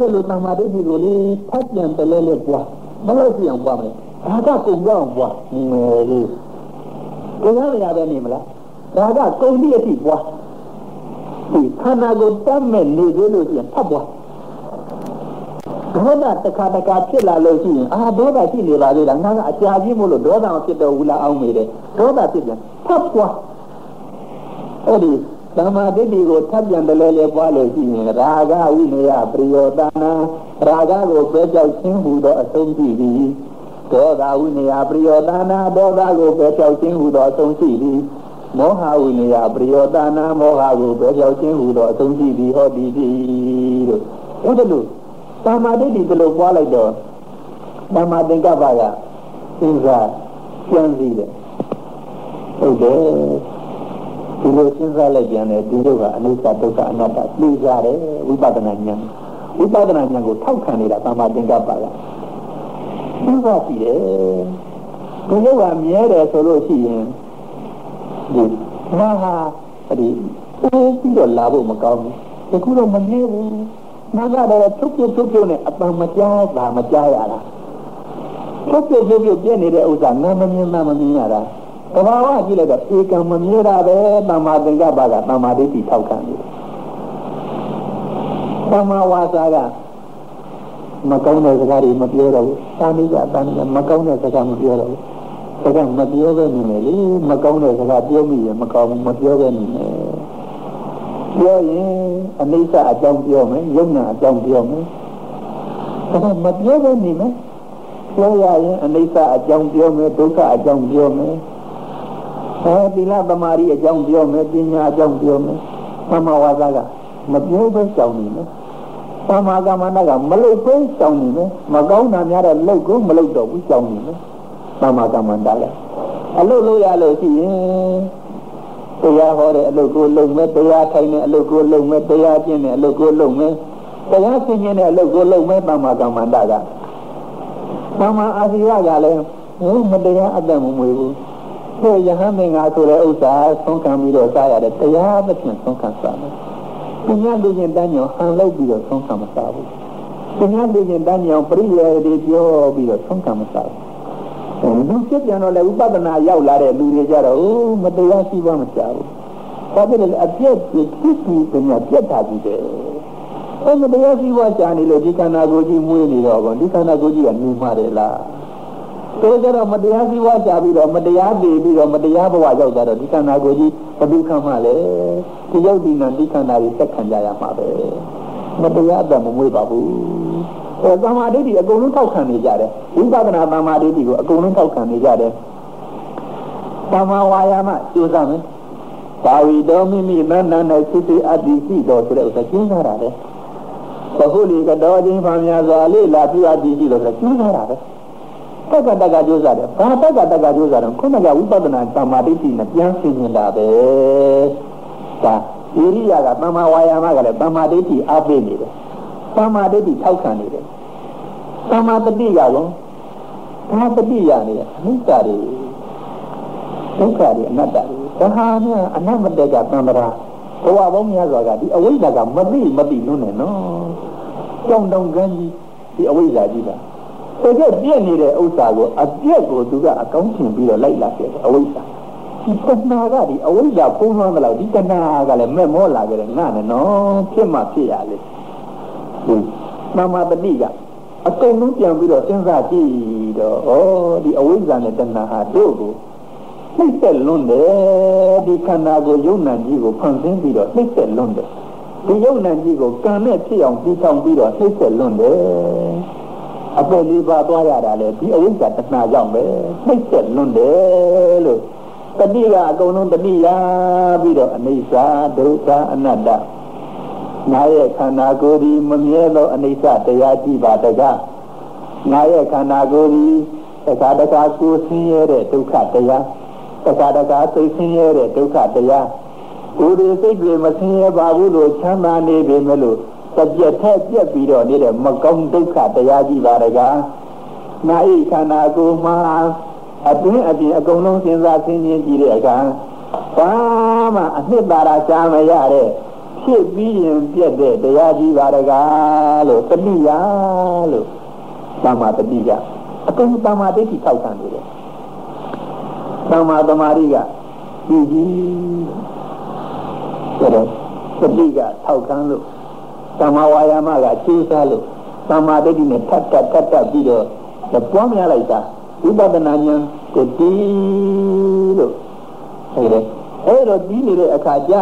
ဒါလိုတမ္မာဒိဋ္ဌိကိုလေဖတ်ပြန်တလဲလဲပွားမလို့ပြအောင်ပွားမယ်ဒါကကုံကြောင်းပွားငယ်လေးကိုယ်ရရပဲနေမလားဒါကကုံတိအထိပွားဒီခန္ဓာကိုတတ်မဲ့နေသေးလို့ရှိရင်ဖတ်ပွားဒေါသတစ်ခါတစ်ခါဖြစ်လာလို့ရှိရင်အာဒေါသရှိနေပါသေးလားငါကအကြာကြီးမို့လို့ဒေါသမဖြစ်တော့ဘူးလားအောင်မေတယ်ဒေါသဖြစ်ပြန်ဖတ်ပွားအဲ့ဒီ သမာဓိတိကိုထပ်ပြန်တယ်လဲပွားလို့ရှိရင်ရာဂဝိနယပရိယောတနာရာဂကိုပဲကြောက်ခြင်းဟူသောအဆုံးရှိသည်ဒေါသဝိနယပရိယောတနာဒေါသကိုပဲကြောက်ခြင်းဟူသောအဆုံးရှိသည်မောဟဝိနယပရိယောတနာမောဟကိုပဲကြောက်ခြင်းဟူသောအဆုံးရှိသည်ဟောဒီသည်တို့အဲ့ဒါလို့သမာဓိတိဘယ်လိုပွားလိုက်တော့သမာသင်္ကပ္ပကစဉ်းစားကြံစည်တယ်ဟုတ်တယ် ဒီလိုစဉ်းစားလိုက်ပြန်တယ်ဒီလိုကအနိစ္စဒုက္ခအနတ္တသိကြတယ်ဝိပဿနာဉာဏ်ဝိပဿနာဉာဏ်ကိုထောက်ခံနေတာသမာသင်္ကပ္ပကစဉ်းစားကြည့်တယ်ဒီလိုကမြဲတယ်ဆိုလို့ရှိရင်ဒီမဟာဒီပိုးပြီးတော့လာဖို့မကောင်းဘူးဒီခုတော့မမြဲဘူးနာကတော့ထုတ်ပြုတ်ထုတ်ပြုတ်နဲ့အပံမကြားတာမကြားရတာထုတ်ပြုတ်ထုတ်ပြုတ်ပြည့်နေတဲ့ဥစ္စာနာမမြင်နာမမြင်ရတာ တဘာဝကြည့်လိုက်တော့ဧကံမမြဲတာပဲတမ္မာသင်္ကပ္ပကတမ္မာဒိဋ္ဌိထောက်ခံတယ်တမ္မာဝါစာကမကောင်းတဲ့စကားတွေမပြောတော့ဘူးသာမိကသာမိကမကောင်းတဲ့စကားမပြောတော့ဘူးစကားမပြောပဲနေမယ်လေမကောင်းတဲ့စကားပြောမိရင်မကောင်းဘူးမပြောပဲနေမယ်ပြောရင်အနိစ္စအကြောင်းပြောမယ်ယုံနာအကြောင်းပြောမယ်ဒါကမပြောပဲနေမယ်ပြောရရင်အနိစ္စအကြောင်းပြောမယ်ဒုက္ခအကြောင်းပြောမယ် အဲဒီလားတမာရီအကြောင်းပြောမယ်ပညာအကြောင်းပြောမယ်သမဝါဒကမပြောပဲကြောင်းနေမယ်သမာကမ္မန္တကမလုတ်ပဲကြောင်းနေမယ်မကောင်းတာများတော့လုတ်ကိုမလုတ်တော့ဘူးကြောင်းနေမယ်သမာကမ္မန္တလည်းအလုတ်လို့ရလို့ရှိရင်တရားဟောတဲ့အလုပ်ကိုလုပ်မယ်တရားထိုင်တဲ့အလုပ်ကိုလုပ်မယ်တရားကျင့်တဲ့အလုပ်ကိုလုပ်မယ်တရားဆင်ခြင်တဲ့အလုပ်ကိုလုပ်မယ်တမ္မာကမ္မန္တကတမ္မာအာဇိဝကလည်းဟိုမတရားအတ္တမမွေဘူး ဟိုယဟန်မင်္ဂါဆိုတဲ့ဥစ္စာဆုံးခံပြီးတော့စားရတယ်တရားမဖြင့်ဆုံးခံစားမယ်။ပညာလူချင်းတန်းညောဟန်လိုက်ပြီးတော့ဆုံးခံမစားဘူး။ပညာလူချင်းတန်းညောပရိယေတွေပြောပြီးတော့ဆုံးခံမစားဘူး။လူဖြစ်ပြန်တော့လေဥပဒနာရောက်လာတဲ့လူတွေကြတော့မတရားရှိပါမကြဘူး။ဒါပေမဲ့အပြည့်ဖြစ်ပြီးပညာပြတ်တာကြီးတယ်။အဲမတရားရှိပါကြနေလို့ဒီခန္ဓာကိုယ်ကြီးမွေးနေတော့ကောဒီခန္ဓာကိုယ်ကြီးကနေမှတယ်လား။ ဆိုကြတော့မတရားစည်းဝါးကြပြီးတော့မတရားတည်ပြီးတော့မတရားဘဝရောက်ကြတော့ဒီခန္ဓာကိုယ်ကြီးဘယ်သူခံမှလဲဒီရောက်ဒီနာဒီခန္ဓာကြီးသက်ခံကြရမှာပဲမတရားတော့မမွေးပါဘူးအဲသမာဓိတိအကုန်လုံးထောက်ခံနေကြတယ်ဝိပဿနာသမာဓိတိကိုအကုန်လုံးထောက်ခံနေကြတယ်သမာဝါယာမကျိုးစားမယ်ဘာဝီတော်မိမိနန္နနဲ့စိစိအတ္တိရှိတော်ဆိုတဲ့ဥစ္စာကျင်းစားတာလေဘဟုလီကတော်ချင်းဖာများစွာလေးလာပြအတ္တိရှိတော်ဆိုကျင်းစားတာပဲ တက်ကတက်ကကြိုးစားတယ်ဘာတက်ကတက်ကကြိုးစားတော့ခုနကဝိပဿနာသမာဓိတိနဲ့ပြန်ဆင်နေတာပဲဒါဣရိယာကသမာဝါယာမကလည်းသမာဓိတိအားပေးနေတယ်သမာဓိတိထောက်ခံနေတယ်သမာတတိကရောဘာတတိရနေတယ်အနိစ္စတွေဒုက္ခတွေအနတ္တတွေဒါဟာနဲ့အနမတက်ကသံဃာဘဝပေါင်းများစွာကဒီအဝိဇ္ဇာကမသိမသိလို့နဲ့နော်ကြောင်တောင်ကန်းကြီးဒီအဝိဇ္ဇာကြီးက တကယ်ပြည့်နေတဲ့ဥစ္စာကိုအပြည့်ကိုသူကအကောင်းထင်ပြီးတော့လိုက်လာတယ်အဝိဇ္ဇာဒီတဏှာကဒီအဝိဇ္ဇာပုံသွန်းတယ်လို့ဒီတဏှာကလည်းမဲ့မောလာကြတယ်ငါနဲ့နော်ဖြစ်မှဖြစ်ရလေဒီမမပတိကအကုန်လုံးပြန်ပြီးတော့စဉ်းစားကြည့်တော့ဩဒီအဝိဇ္ဇာနဲ့တဏှာဟာတို့ကိုနှိမ့်ဆက်လွန်းတယ်ဒီခန္ဓာကိုယုံနံကြီးကိုဖန်ဆင်းပြီးတော့နှိမ့်ဆက်လွန်းတယ်ဒီယုံနံကြီးကိုကံနဲ့ဖြစ်အောင်ပြီးဆောင်ပြီးတော့နှိမ့်ဆက်လွန်းတယ် အပယ်လေးပါသွားရတာလေဒီအဝိဇ္ဇာတဏှာကြောင့်ပဲနှိမ့်ဆက်လွန်းတယ်လို့တတိကအကုန်လုံးတတိရပြီးတော့အနိစ္စဒုက္ခအနတ္တငါရဲ့ခန္ဓာကိုယ်ဒီမမြဲသောအနိစ္စတရားကြည့်ပါတကားငါရဲ့ခန္ဓာကိုယ်ဒီတခါတခါကိုဆင်းရဲတဲ့ဒုက္ခတရားတခါတခါသိဆင်းရဲတဲ့ဒုက္ခတရားကိုယ်ဒီစိတ်တွေမဆင်းရဲပါဘူးလို့ချမ်းသာနေပေမဲ့လို့ စကြက်ထက်ပြက်ပြီးတော့နေတဲ့မကောင်းဒုက္ခတရားကြည့်ပါတကားငါဤခန္ဓာကိုယ်မှာအတွင်းအပြင်အကုန်လုံးစဉ်းစားဆင်းခြင်းကြည့်တဲ့အခါဘာမှအနှစ်သာရရှားမရတဲ့ဒဖြစ်ပြီးရင်ပြက်တဲ့တရားကြီးပါရကားလို့တတိယလို့သမ္မာတတိယအကုန်သမ္မာဒိဋ္ဌိထောက်ခံနေတယ်သမ္မာသမာဓိကဒီကြီးဆိုတော့တတိကထောက်ခံလို့ သမ္မာဝါယာမကကျိုးစားလို့သမ္မာဒိဋ္ဌိနဲ့ထပ်ထပ်ထပ်ထပ်ပြီးတော့ပွားများလိုက်တာဝိပဿနာဉာဏ်ကိုတီးလို့ဟုတ်တယ်အဲ့တော့ပြီးနေတဲ့အခါကျ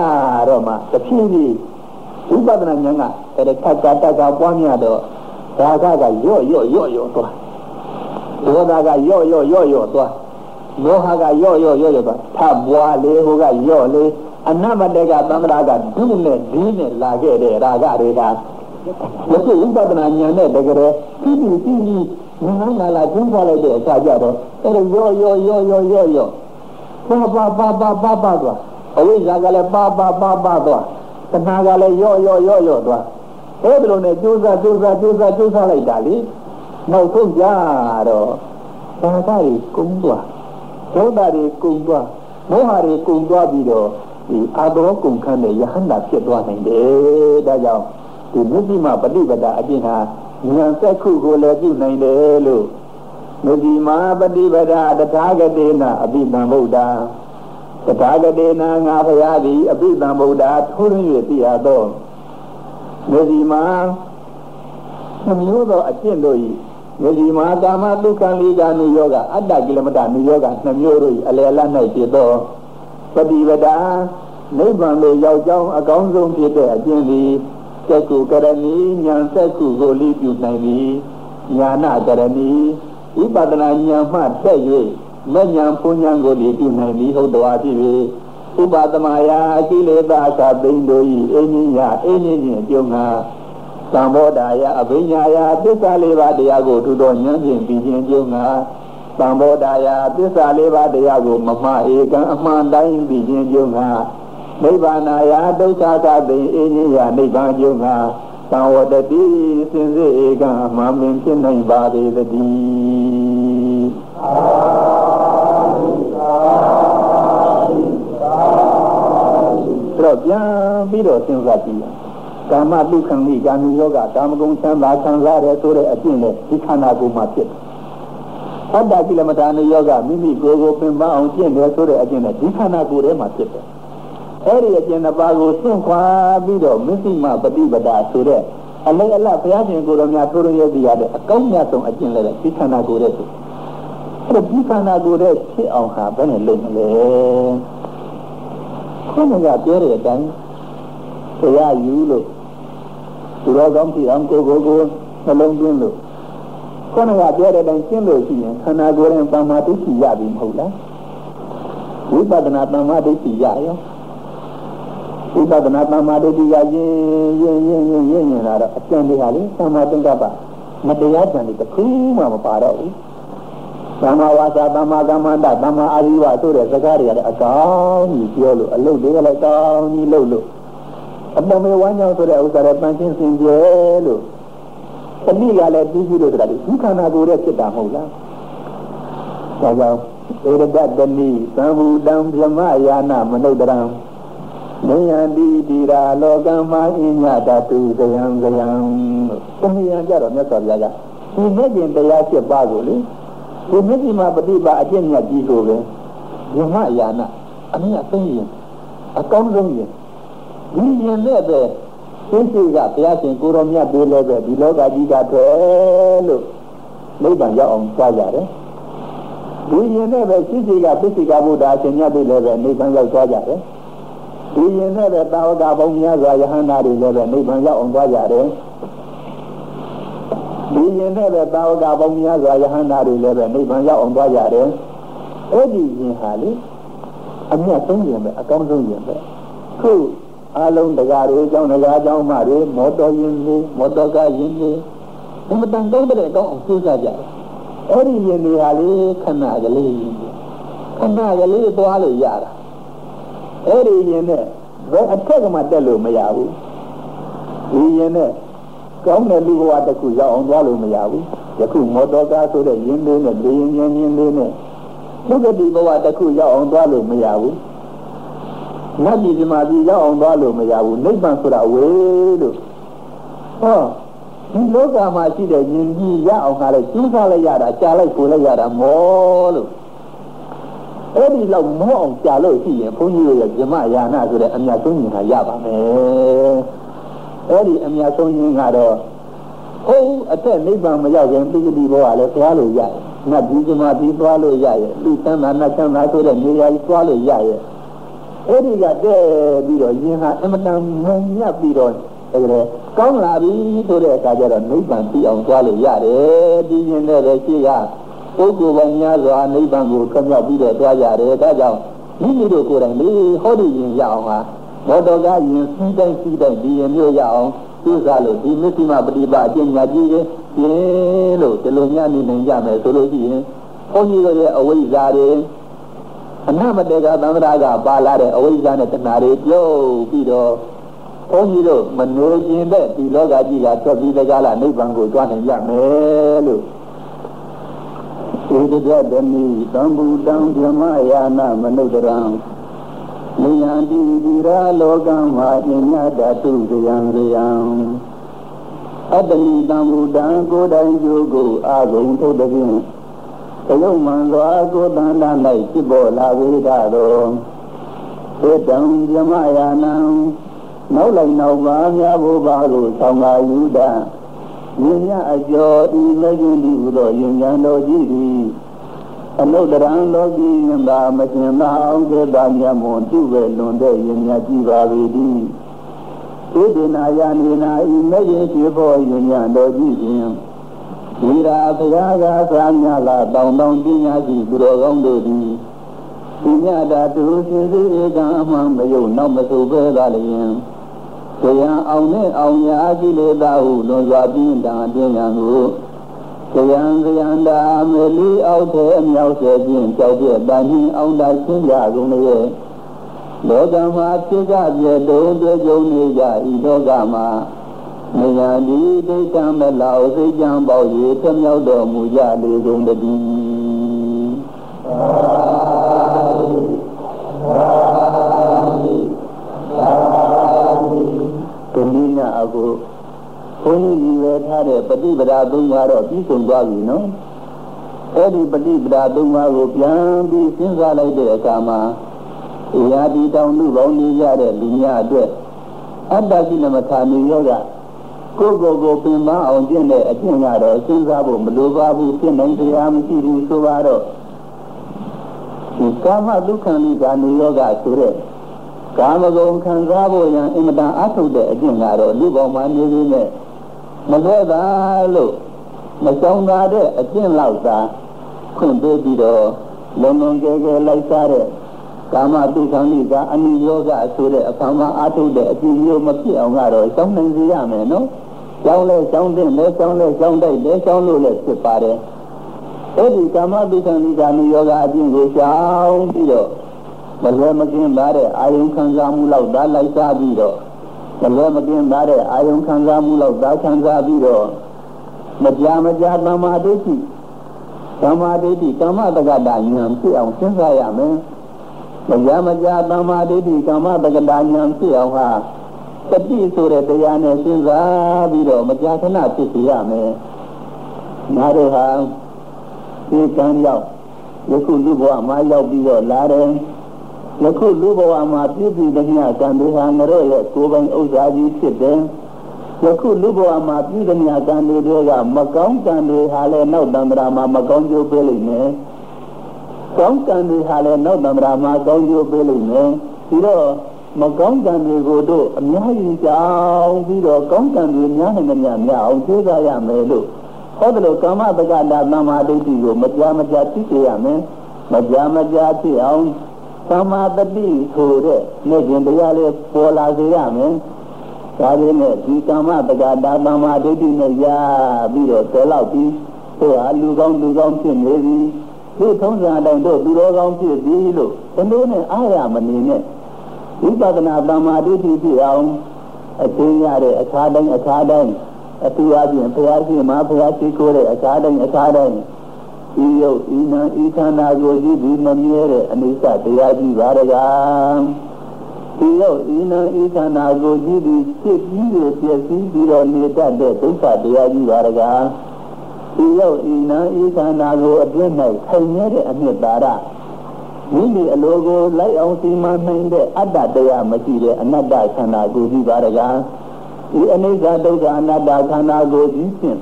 တော့မှတဖြည်းဖြည်းဝိပဿနာဉာဏ်ကအဲ့ဒါထပ်ထပ်ထပ်ပွားများတော့ဒါကကရော့ရော့ရော့ရော့သွားဒေါသကရော့ရော့ရော့ရော့သွားမောဟကရော့ရော့ရော့ရော့သွားထပ်ပွားလေဟိုကရော့လေ အနမတေကသံဃာကဒုနဲ့ဒီနဲ့လာခဲ့တဲ့ရာဂတွေကဒီဥပဒနာဉာဏ်နဲ့တကယ်ပြီးပြီးပြီးပြီးငါးငါလာကျင်းသွားလိုက်တဲ့အခါကျတော့အဲ့ဒါရောရောရောရောရောရောပါပါပါပါပါပါသွားအဝိဇ္ဇာကလည်းပါပါပါပါသွားတဏှာကလည်းရောရောရောရောသွားအဲ့ဒီလိုနဲ့ကြိုးစားကြိုးစားကြိုးစားကြိုးစားလိုက်တာလေနောက်ဆုံးကြတော့ဘာသာတွေကုန်းသွားဒေါသတွေကုန်းသွားမောဟတွေကုန်းသွားပြီးတော့ ဒီအာသောကုန်ခန်းတဲ့ယဟန္တာဖြစ်သွားနိုင်တယ်ဒါကြောင့်ဒီမြစ်တိမပฏิပဒါအပြင်ဟာဉာဏ်သက်ခုကိုလည်းပြုနိုင်တယ်လို့မြစ်တိမပฏิပဒါတထာဂတေနအပိသံဗုဒ္ဓတထာဂတေနငါဖရာသည်အပိသံဗုဒ္ဓထိုးရင်း၍သိရသောမြစ်တိမနှမျိုးသောအကျင့်တို့၏မြစ်တိမကာမဒုက္ခလိကာနုယောဂအတ္တကိလမတနုယောဂနှမျိုးတို့၏အလယ်လတ်၌ဖြစ်သော ပฏิပဒါနိဗ္ဗာန်သို့ရောက်ကြောင်းအကောင်းဆုံးဖြစ်တဲ့အကျင့်သည်စက္ခုကရဏီဉာဏ်စက္ခုကိုလိပြုနိုင်သည်ဉာဏကရဏီဝိပဿနာဉာဏ်မှတက်၍မဉဏ်ပူဉဏ်ကိုလိပြုနိုင်သည်ဟုတ်တော်ဖြစ်၍ဥပသမယာအကိလေသာကသိင်တို့၏အင်းကြီးယအင်းကြီးချင်းအကျုံးငါသံဘောဓာယအဘိညာယသစ္စာလေးပါးတရားကိုထူတော်ဉာဏ်ဖြင့်ပြီးခြင်းကျုံးငါ သံဘောဓာယသစ္စာလေးပါးတရားကိုမမှားဧကံအမှန်တိုင်းပြီးခြင်းကျုံးငါနိဗ္ဗာနာယဒုက္ခကသိအင်းကြီးယနိဗ္ဗာန်ကျုံငါသံဝတတိစင်စေဧကံအမှန်ပင်ဖြစ်နိုင်ပါလေတည်းအာတော့ပြန်ပြီးတော့စဉ်းစားကြည့်ကာမတုခံမိကာမယောဂကာမဂုဏ်ချမ်းသာခံစားရဆိုတဲ့အကျင့်နဲ့ဒီခန္ဓာကိုယ်မှာဖြစ်တယ်။ အတ္တကိလမထာနယောဂမိမိကိုယ်ကိုပင်ပန်းအောင်ကျင့်တယ်ဆိုတဲ့အကျင့်နဲ့ဒီခန္ဓာကိုယ်ထဲမှာဖြစ်တယ်အဲ့ဒီအကျင့်တစ်ပါးကိုစွန့်ခွာပြီးတော့မသိမပฏิပဒါဆိုတဲ့အလေးအလဘုရားရှင်ကိုယ်တော်များထိုးရရည်ရတဲ့အကောင်းမြတ်ဆုံးအကျင့်လည်းဒီခန္ဓာကိုယ်ရဲ့ဆိုအဲ့တော့ဒီခန္ဓာကိုယ်ရဲ့ဖြစ်အောင်ဟာဘယ်နဲ့လုပ်မလဲခုနကပြောတဲ့အတိုင်းတရားယူလို့သူတော်ကောင်းဖြစ်အောင်ကိုယ်ကိုယ်ကိုနှလုံးသွင်းလို့ ခုနကပြောတဲ့အတိုင်းရှင်းလို့ရှိရင်ခန္ဓာကိုယ်ရဲ့တမ္မာဒိဋ္ဌိရပြီမဟုတ်လားဝိပဿနာတမ္မာဒိဋ္ဌိရရောဝိပဿနာတမ္မာဒိဋ္ဌိကရင်းရင်းရင်းရင်းရင်းနေတာတော့အကျဉ်းလေးဟာလေသမ္မာသင်္ကပ္ပမတရားကြံတွေတစ်ခုမှမပါတော့ဘူးသမ္မာဝါစာသမ္မာကမ္မန္တသမ္မာအာရိဝဆိုတဲ့စကားတွေကလည်းအကောင်းကြီးပြောလို့အလုတ်တွေကလည်းကောင်းကြီးလုပ်လို့အပေါ်မေဝမ်းကြောင်းဆိုတဲ့ဥစ္စာတွေပန်းချင်းစင်ကြဲလို့ တတိကလည်းပြီးပြီလို့ဆိုတာဒီခန္ဓာကိုယ်ရဲ့ဖြစ်တာမဟုတ်လားဒါကြောင့်ဧရဒတနိသံဘူတံဗြဟ္မယာနာမနုဿရံမယံတိတိရာလောကမှာအညတတုဇယံဇယံတမယံကြတော့မြတ်စွာဘုရားကဒီမြင့်ကျင်တရားဖြစ်ပါကိုလေဒီမြင့်ကျင်မှာပฏิပါအကျင့်မြတ်ကြီးကိုပဲဘုမယာနာအမြတ်သိရင်အကောင်းဆုံးရင်ဒီရင်နဲ့ပဲ သိစိတ်ကဘုရားရှင်ကိုရောမြတ်ပေးလို့ပဲဒီလောကကြီးကထွက်လို့နိဗ္ဗာန်ရောက်အောင်ကြားကြတယ်ဒီရင်နဲ့ပဲသိစိတ်ကသိစိတ်ကဘုရားရှင်မြတ်ပေးလို့ပဲနိဗ္ဗာန်ရောက်သွားကြတယ်ဒီရင်နဲ့ပဲတာဝကဘုံများစွာယဟန္တာတွေလည်းပဲနိဗ္ဗာန်ရောက်အောင်သွားကြတယ်ဒီရင်နဲ့ပဲတာဝကဘုံများစွာယဟန္တာတွေလည်းပဲနိဗ္ဗာန်ရောက်အောင်သွားကြတယ်အဲ့ဒီရင်ဟာလေအမြတ်ဆုံးရင်ပဲအကောင်းဆုံးရင်ပဲခု အလုံးတကားတွေအကြောင်းတကားအကြောင်းမှတွေမောတော်ရင်တွေမောတော်ကရင်တွေအမတန်ကောင်းတဲ့ကောင်းအောင်ကြိုးစားကြတယ်အဲ့ဒီရင်တွေဟာလေခဏကလေးခဏကလေးသွားလို့ရတာအဲ့ဒီရင်နဲ့ဘယ်အထက်ကမှတက်လို့မရဘူးဒီရင်နဲ့ကောင်းတဲ့လူဘဝတစ်ခုရောက်အောင်သွားလို့မရဘူးယခုမော်တော်ကားဆိုတဲ့ယင်းလေးနဲ့လေရင်ရင်ရင်လေးနဲ့သုဂတိဘဝတစ်ခုရောက်အောင်သွားလို့မရဘူး နတ်ပြည်ဒီမှာဒီရောက်အောင်သွားလို့မရဘူးနိဗ္ဗာန်ဆိုတာဝေးလို့ဟောဒီလောကမှာရှိတဲ့ယဉ်ကြီးရအောင်ခါလဲကျူးစားလိုက်ရတာကြားလိုက်ကိုလိုက်ရတာမောလို့အဲ့ဒီလောက်မောအောင်ကြားလို့ရှိရင်ဘုန်းကြီးတို့ရဲ့ဇမယာနာဆိုတဲ့အမြတ်ဆုံးဉာဏ်ကရပါမယ်အဲ့ဒီအမြတ်ဆုံးဉာဏ်ကတော့ဟုတ်အသက်နိဗ္ဗာန်မရောက်ရင်ပိဋကတိဘောကလည်းသွားလို့ရတယ်နတ်ဒီဇမဒီသွားလို့ရရဲ့လူသမ်းသာနတ်သမ်းသာဆိုတဲ့နေရာကြီးသွားလို့ရရဲ့ အဲ့ဒီကတဲ့ပြီးတော့ယင်ဟာအမတန်မုံညက်ပြီးတော့အဲ့ဒါကောင်းလာပြီဆိုတဲ့အခါကျတော့နိဗ္ဗာန်ပြီးအောင်သွားလို့ရတယ်ဒီရင်တဲ့ပဲရှိရပုဂ္ဂိုလ်ပေါင်းများစွာနိဗ္ဗာန်ကိုခမြောက်ပြီးတော့သွားရတယ်ဒါကြောင့်မိမိတို့ကိုယ်တိုင်လေဟောဒီရင်ရအောင်ဟာဘောတော်ကရင်စီးတိုင်းစီးတိုင်းဒီရင်မျိုးရအောင်သူစားလို့ဒီမစ္စည်းမပฏิပါအကျင့်ညာကြီးရင်ပြင်းလို့ဒီလိုများနေနိုင်ကြမယ်ဆိုလို့ရှိရင်ဘုန်းကြီးတို့ရဲ့အဝိဇ္ဇာတွေ အနမတေကသံဃာကပါလာတဲ့အဝိဇ္ဇာနဲ့တဏှာတွေပြုတ်ပြီးတော့ဘုန်းကြီးတို့မနေခြင်းတဲ့ဒီလောကကြီးကထွက်ပြီးတကားလားနိဗ္ဗာန်ကိုကြွားနိုင်ကြမယ်လို့ဧတတတမိသံဘူတံဓမ္မယာနာမနုဿရံနိယံတိဒီရာလောကမှာအညတတုဇယံဇယံအတ္တမိတံဘူတံကိုယ်တိုင်ကျိုးကိုအာဂုံထုတ်တဲ့ဖြင့် တယုံမှန်သောအကိုတန်တ၌ဖြစ်ပေါ်လာဝိဒတော်ဧတံဓမ္မယာနံနောက်လိုက်နောက်ပါများဖို့ပါလို့ဆောင်ပါယူတာဉာဏ်ရအကျော်ဤမဂ္ဂင်ဒီဟုသောယဉ်ဉာဏ်တော်ကြီးသည်အနုတ္တရံလောကီယံသာမရှင်သာအောင်စေတာမြတ်မွန်ပြုပဲလွန်တဲ့ယဉ်မြတ်ကြည်ပါပေသည်ဣဒေနာယနေနာဤမဂ္ဂင်ရှိဖို့ယဉ်ဉာဏ်တော်ကြီးဖြင့် ဒီရာဘုရားကသာမြလာတောင်းတောင်းပညာရှိသူတော်ကောင်းတို့သည်ဒီညတာသူရှင်စေဧကံအမှန်မယုံနောက်မဆိုပဲသာလျင်တရားအောင်နဲ့အောင်ရာကိလေသာဟုလွန်စွာပြင်းတံအတွင်းရန်ကိုတရားဇယန္တာမလီအောက်တဲ့အမြောက်စေခြင်းကြောက်ပြတန်ခြင်းအောင်တာရှင်းကြကုန်လေလောကမှာဖြစ်ကြပြတုံးတွေ့ကြုံနေကြဤလောကမှာ နေရဒီဒိဋ္ဌံမလောက်စိတ်ကြံပေါရည်ထမြောက်တော်မူကြလေကုန်တည်းသာသာဒီနည်းနဲ့အခုဘုန်းကြီးကြီးပဲထားတဲ့ပฏิပဒါသုံးပါးတော့ပြီးဆုံးသွားပြီနော်အဲ့ဒီပฏิပဒါသုံးပါးကိုပြန်ပြီးစဉ်းစားလိုက်တဲ့အခါမှာအရာဒီတောင်လူပေါင်းနေရတဲ့လူများအတွက်အတ္တကိလမထာနေရောက ကိုယ်ကိုယ်ကိုပင်မအောင်ကျင့်တဲ့အကျင့်ကတော့စဉ်းစားဖို့မလိုပါဘူးပြင့်နိုင်တရားမရှိဘူးဆိုတော့ဒီကာမဒုက္ခနိဗ္ဗာန်ယောဂဆိုတဲ့ကာမဂုဏ်ခံစားဖို့ရန်အင်မတန်အထုတ်တဲ့အကျင့်ကတော့လူပေါင်းမှနေနေနဲ့မလွဲတာလို့မဆောင်တာတဲ့အကျင့်လောက်သာခွင့်ပေးပြီးတော့လုံလုံကျဲကျဲလိုက်စားတဲ့ကာမတုခံလိကအနိယောဂဆိုတဲ့အဖန်မအထုတ်တဲ့အကျင့်မျိုးမဖြစ်အောင်ကတော့စောင်းနိုင်စေရမယ်နော်။ ကျောင်းလဲကျောင်းတဲ့လဲကျောင်းလဲကျောင်းတိုက်လဲကျောင်းလို့လဲဖြစ်ပါတယ်။အဲဒီကာမတုခံလိကအနိယောဂအကျင့်ကိုရှောင်ပြီးတော့မလွယ်မကင်းပါတဲ့အာယုံခံစားမှုလောက်ဒါလိုက်စားပြီးတော့မလွယ်မကင်းပါတဲ့အာယုံခံစားမှုလောက်ဒါခံစားပြီးတော့မကြာမကြာသမာဓိရှိသမာဓိတိကမ္မတက္ကတာဉာဏ်ဖြစ်အောင်စဉ်းစားရမယ်မကြာမကြာသမာဓိတိကမ္မတက္ကတာဉာဏ်ဖြစ်အောင်ဟာ တတိဆိုတဲ့တရားနဲ့စဉ်းစားပြီးတော့မကြာခဏဖြစ်စီရမယ်ငါတို့ဟာဒီကံရောက်ယခုလူဘဝမှာရောက်ပြီးတော့လာတယ်ယခုလူဘဝမှာပြည့်ပြည့်တည်းကံတွေဟာငရော့ရဲ့ကိုယ်ပိုင်ဥစ္စာကြီးဖြစ်တယ်ယခုလူဘဝမှာပြည့်တဲ့ကံတွေကမကောင်းကံတွေဟာလည်းနောက်တံ္ဍရာမှာမကောင်းကျိုးပေးလိမ့်မယ်ကောင်းကံတွေဟာလည်းနောက်တံ္ဍရာမှာကောင်းကျိုးပေးလိမ့်မယ်ပြီးတော့ မကောင်းကံတွေကိုတို့အများကြီးကြောင်းပြီးတော့ကောင်းကံတွေများနေမှများအောင်ကြိုးစားရမယ်လို့ဟောတယ်လို့ကာမတက္ကတာသမာဓိကိုမကြာမကြာသိစေရမယ်မကြာမကြာသိအောင်သမာတတိဆိုတဲ့နေ့ကျင်တရားလေးပေါ်လာစေရမယ်။ဒါပေမဲ့ဒီကမ္မတက္ကတာသမာဓိတိနဲ့ရပြီးတော့တော်လောက်ပြီးဟိုဟာလူကောင်းလူကောင်းဖြစ်နေပြီ။ဒီထုံးစံအတိုင်းတို့သူတော်ကောင်းဖြစ်ပြီလို့ဘယ်လိုနဲ့အားရမနေနဲ့ ဝိပဿနာသမာဓိတိဖြစ်အောင်အသိရတဲ့အခါတိုင်းအခါတိုင်းအတူအပြင်ဘုရားရှင်မှာဘုရားရှိခိုးတဲ့အခါတိုင်းအခါတိုင်းဤယုတ်ဤနာဤခန္ဓာကိုကြည့်ပြီးမမြဲတဲ့အနိစ္စတရားကြီးပါရကဒီရောက်ဤနံဤခန္ဓာကိုကြည့်ပြီးဖြစ်ပြီးရပြည့်စည်ပြီးတော့နေတတ်တဲ့ဒုက္ခတရားကြီးပါရကားဒီရောက်ဤနံဤခန္ဓာကိုအတွင်း၌ခိုင်ရတဲ့အနှစ်သာရ မိမိအလိုကိုလိုက်အောင်စီမံနိုင်တဲ့အတ္တတရားမရှိတဲ့အနတ္တခန္ဓာကိုကြီးပါရကားဒီအနိစ္စဒုက္ခအနတ္တခန္ဓာကိုကြီးဖြင့်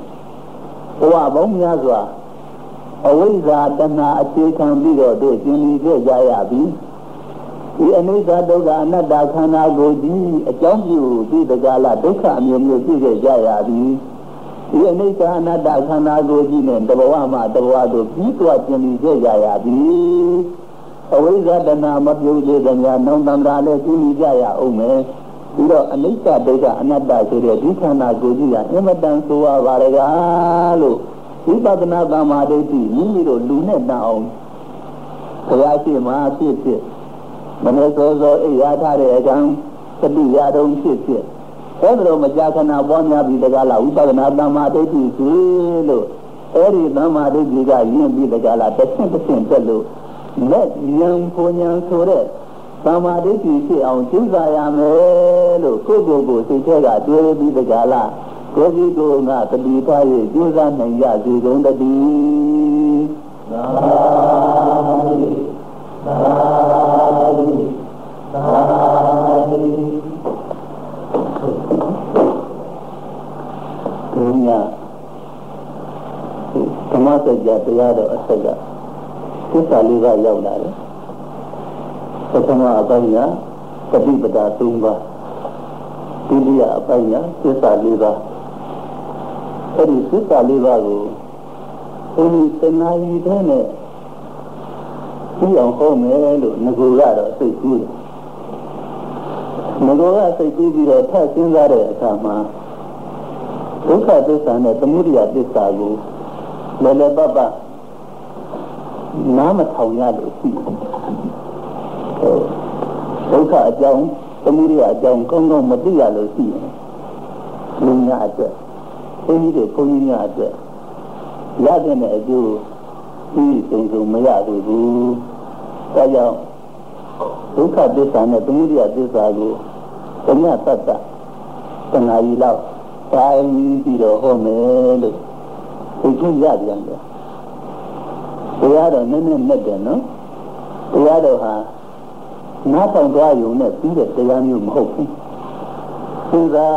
ဘဝပေါင်းများစွာအဝိဇ္ဇာတဏှာအခြေခံပြီးတော့တို့ကျင်လီခဲ့ကြရပြီဒီအနိစ္စဒုက္ခအနတ္တခန္ဓာကိုကြီးအကြောင်းပြုပြီးတကလားဒုက္ခအမျိုးမျိုးပြည့်ခဲ့ကြရပြီဒီအနိစ္စအနတ္တခန္ဓာကိုကြီးနဲ့တဘဝမှာတဘဝတို့ပြီးသွားကျင်လီခဲ့ကြရပြီ အဝိဇ္ဇာတဏှာမပြုတ်သေးတဲ့ညာနောင်တန္တရာလည်းကျင်လီကြရအောင်မယ်ပြီးတော့အနိစ္စဒုက္ခအနတ္တဆိုတဲ့ဒီခန္ဓာကိုကြီးကအင်မတန်ဆိုရပါရကားလို့ဝိပဿနာသမာဓိတိမိမိတို့လူနဲ့တန်အောင်ဘုရားရှိမှဖြစ်ဖြစ်မနေ့စောစောအိယာထားတဲ့အကံသတိရတုံဖြစ်ဖြစ်အဲ့ဒါလိုမကြာခဏပွားများပြီးတကားလားဝိပဿနာသမာဓိတိရှိလို့အဲ့ဒီသမာဓိတိကယဉ်ပြီးတကားလားတစ်ဆင့်တစ်ဆင့်တက်လို့ လက်ဉာဏ်ပူဉာဏ်ဆိုတဲ့သမာဓိတိဖြစ်အောင်ကျူးစာရမယ်လို့ကိုယ့်ကိုယ်ကိုစိတ်ထဲကတွေးပြီးတကားလားကိုကြီးကိုငါတတိထား၍ကျိုးစားနိုင်ရစေကုန်တည်းသာသာသာဘုရားဓမ္မစကြာတရားတော်အဆက်က သစ္စာလေးပါးရောက်လာတယ်ပထမအပိုင်းကပฏิပဒါ၃ပါးဒုတိယအပိုင်းကသစ္စာလေးပါးအဲ့ဒီသစ္စာလေးပါးကိုဘုန်းကြီးတဏှာကြီးတဲ့နဲ့ပြီးအောင်ဟောမယ်လို့ငကိုကတော့စိတ်ကူးတယ်ငကိုကစိတ်ကူးပြီးတော့ထပ်စဉ်းစားတဲ့အခါမှာဒုက္ခသစ္စာနဲ့သမုဒယသစ္စာကိုလည်းလည်းပပ နားမထောင်ရလို့ရှိတယ်ဒုက္ခအကြောင်းသမုဒယအကြောင်းကောင်းကောင်းမသိရလို့ရှိရင်လူများအတွက်ဘုန်းကြီးတွေဘုန်းကြီးများအတွက်ရတဲ့အကျိုးဒီစုံစုံမရသေးဘူး။ဒါကြောင့်ဒုက္ခသစ္စာနဲ့သမုဒယသစ္စာကိုတညတတ္တတဏှာကြီးလောက်တိုင်းပြီးတော့ဟောမယ်လို့သိချင်းရပြန်တယ်။ တရားတော်နည်းနည်းနဲ့တယ်နော်။တရားတော်ဟာနားဆောင်သွားရုံနဲ့ပြီးတဲ့တရားမျိုးမဟုတ်ဘူး။စဉ်းစား